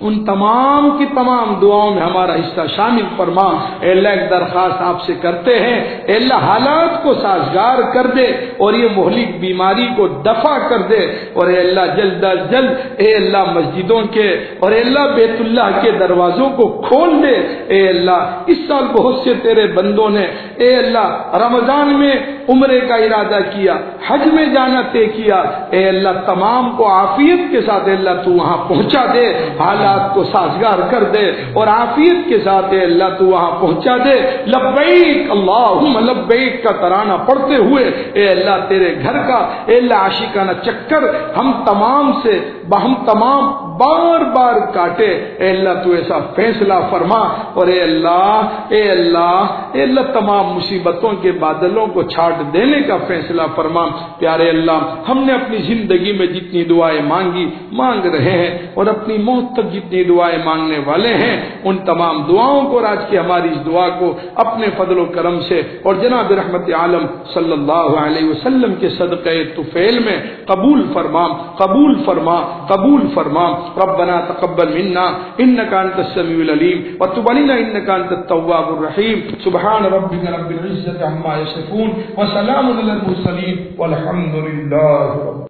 ان تمام کی تمام دعاؤں میں ہمارا حصہ شامل فرما۔ اے اللہ، ایک درخواست آپ سے کرتے ہیں۔ اے اللہ، حالات کو سازگار کر دے اور یہ مہلک بیماری کو دفع کر دے۔ اور اے اللہ، جلد از جلد اے اللہ مسجدوں کے اور اے اللہ بیت اللہ کے دروازوں کو کھول دے۔ اے اللہ، اس سال بہت سے تیرے بندوں نے اے اللہ رمضان میں عمرے کا ارادہ کیا، حج میں جانا طے کیا۔ اے اللہ، تمام کو عافیت کے ساتھ اے اللہ تو وہاں پہنچا دے۔ حالات حالات کو سازگار کر دے اور عافیت کے ساتھ اے اللہ تو وہاں پہنچا دے۔ لبیک اللہ لبیک کا ترانہ پڑھتے ہوئے اے اللہ تیرے گھر کا، اے اللہ عاشقانہ چکر، ہم تمام سے ہم تمام بار بار کاٹے۔ اے اللہ، تو ایسا فیصلہ فرما اور اے اللہ اے اللہ اے اللہ، تمام مصیبتوں کے بادلوں کو چھاٹ دینے کا فیصلہ فرما۔ پیارے اللہ، ہم نے اپنی زندگی میں جتنی دعائیں مانگی، مانگ رہے ہیں اور اپنی موت تک جتنی دعائیں مانگنے والے ہیں، ان تمام دعاؤں کو آج کی ہماری اس دعا کو اپنے فضل و کرم سے اور جناب رحمت عالم صلی اللہ علیہ وسلم کے صدقے طفیل میں قبول فرمام قبول فرما۔ قبول فرما. ربنا تقبل منا. إنك أنت السميع العليم. وتب علينا إنك أنت التواب الرحيم. سبحان ربك رب العزة عما يصفون. وسلام على المرسلين. والحمد لله رب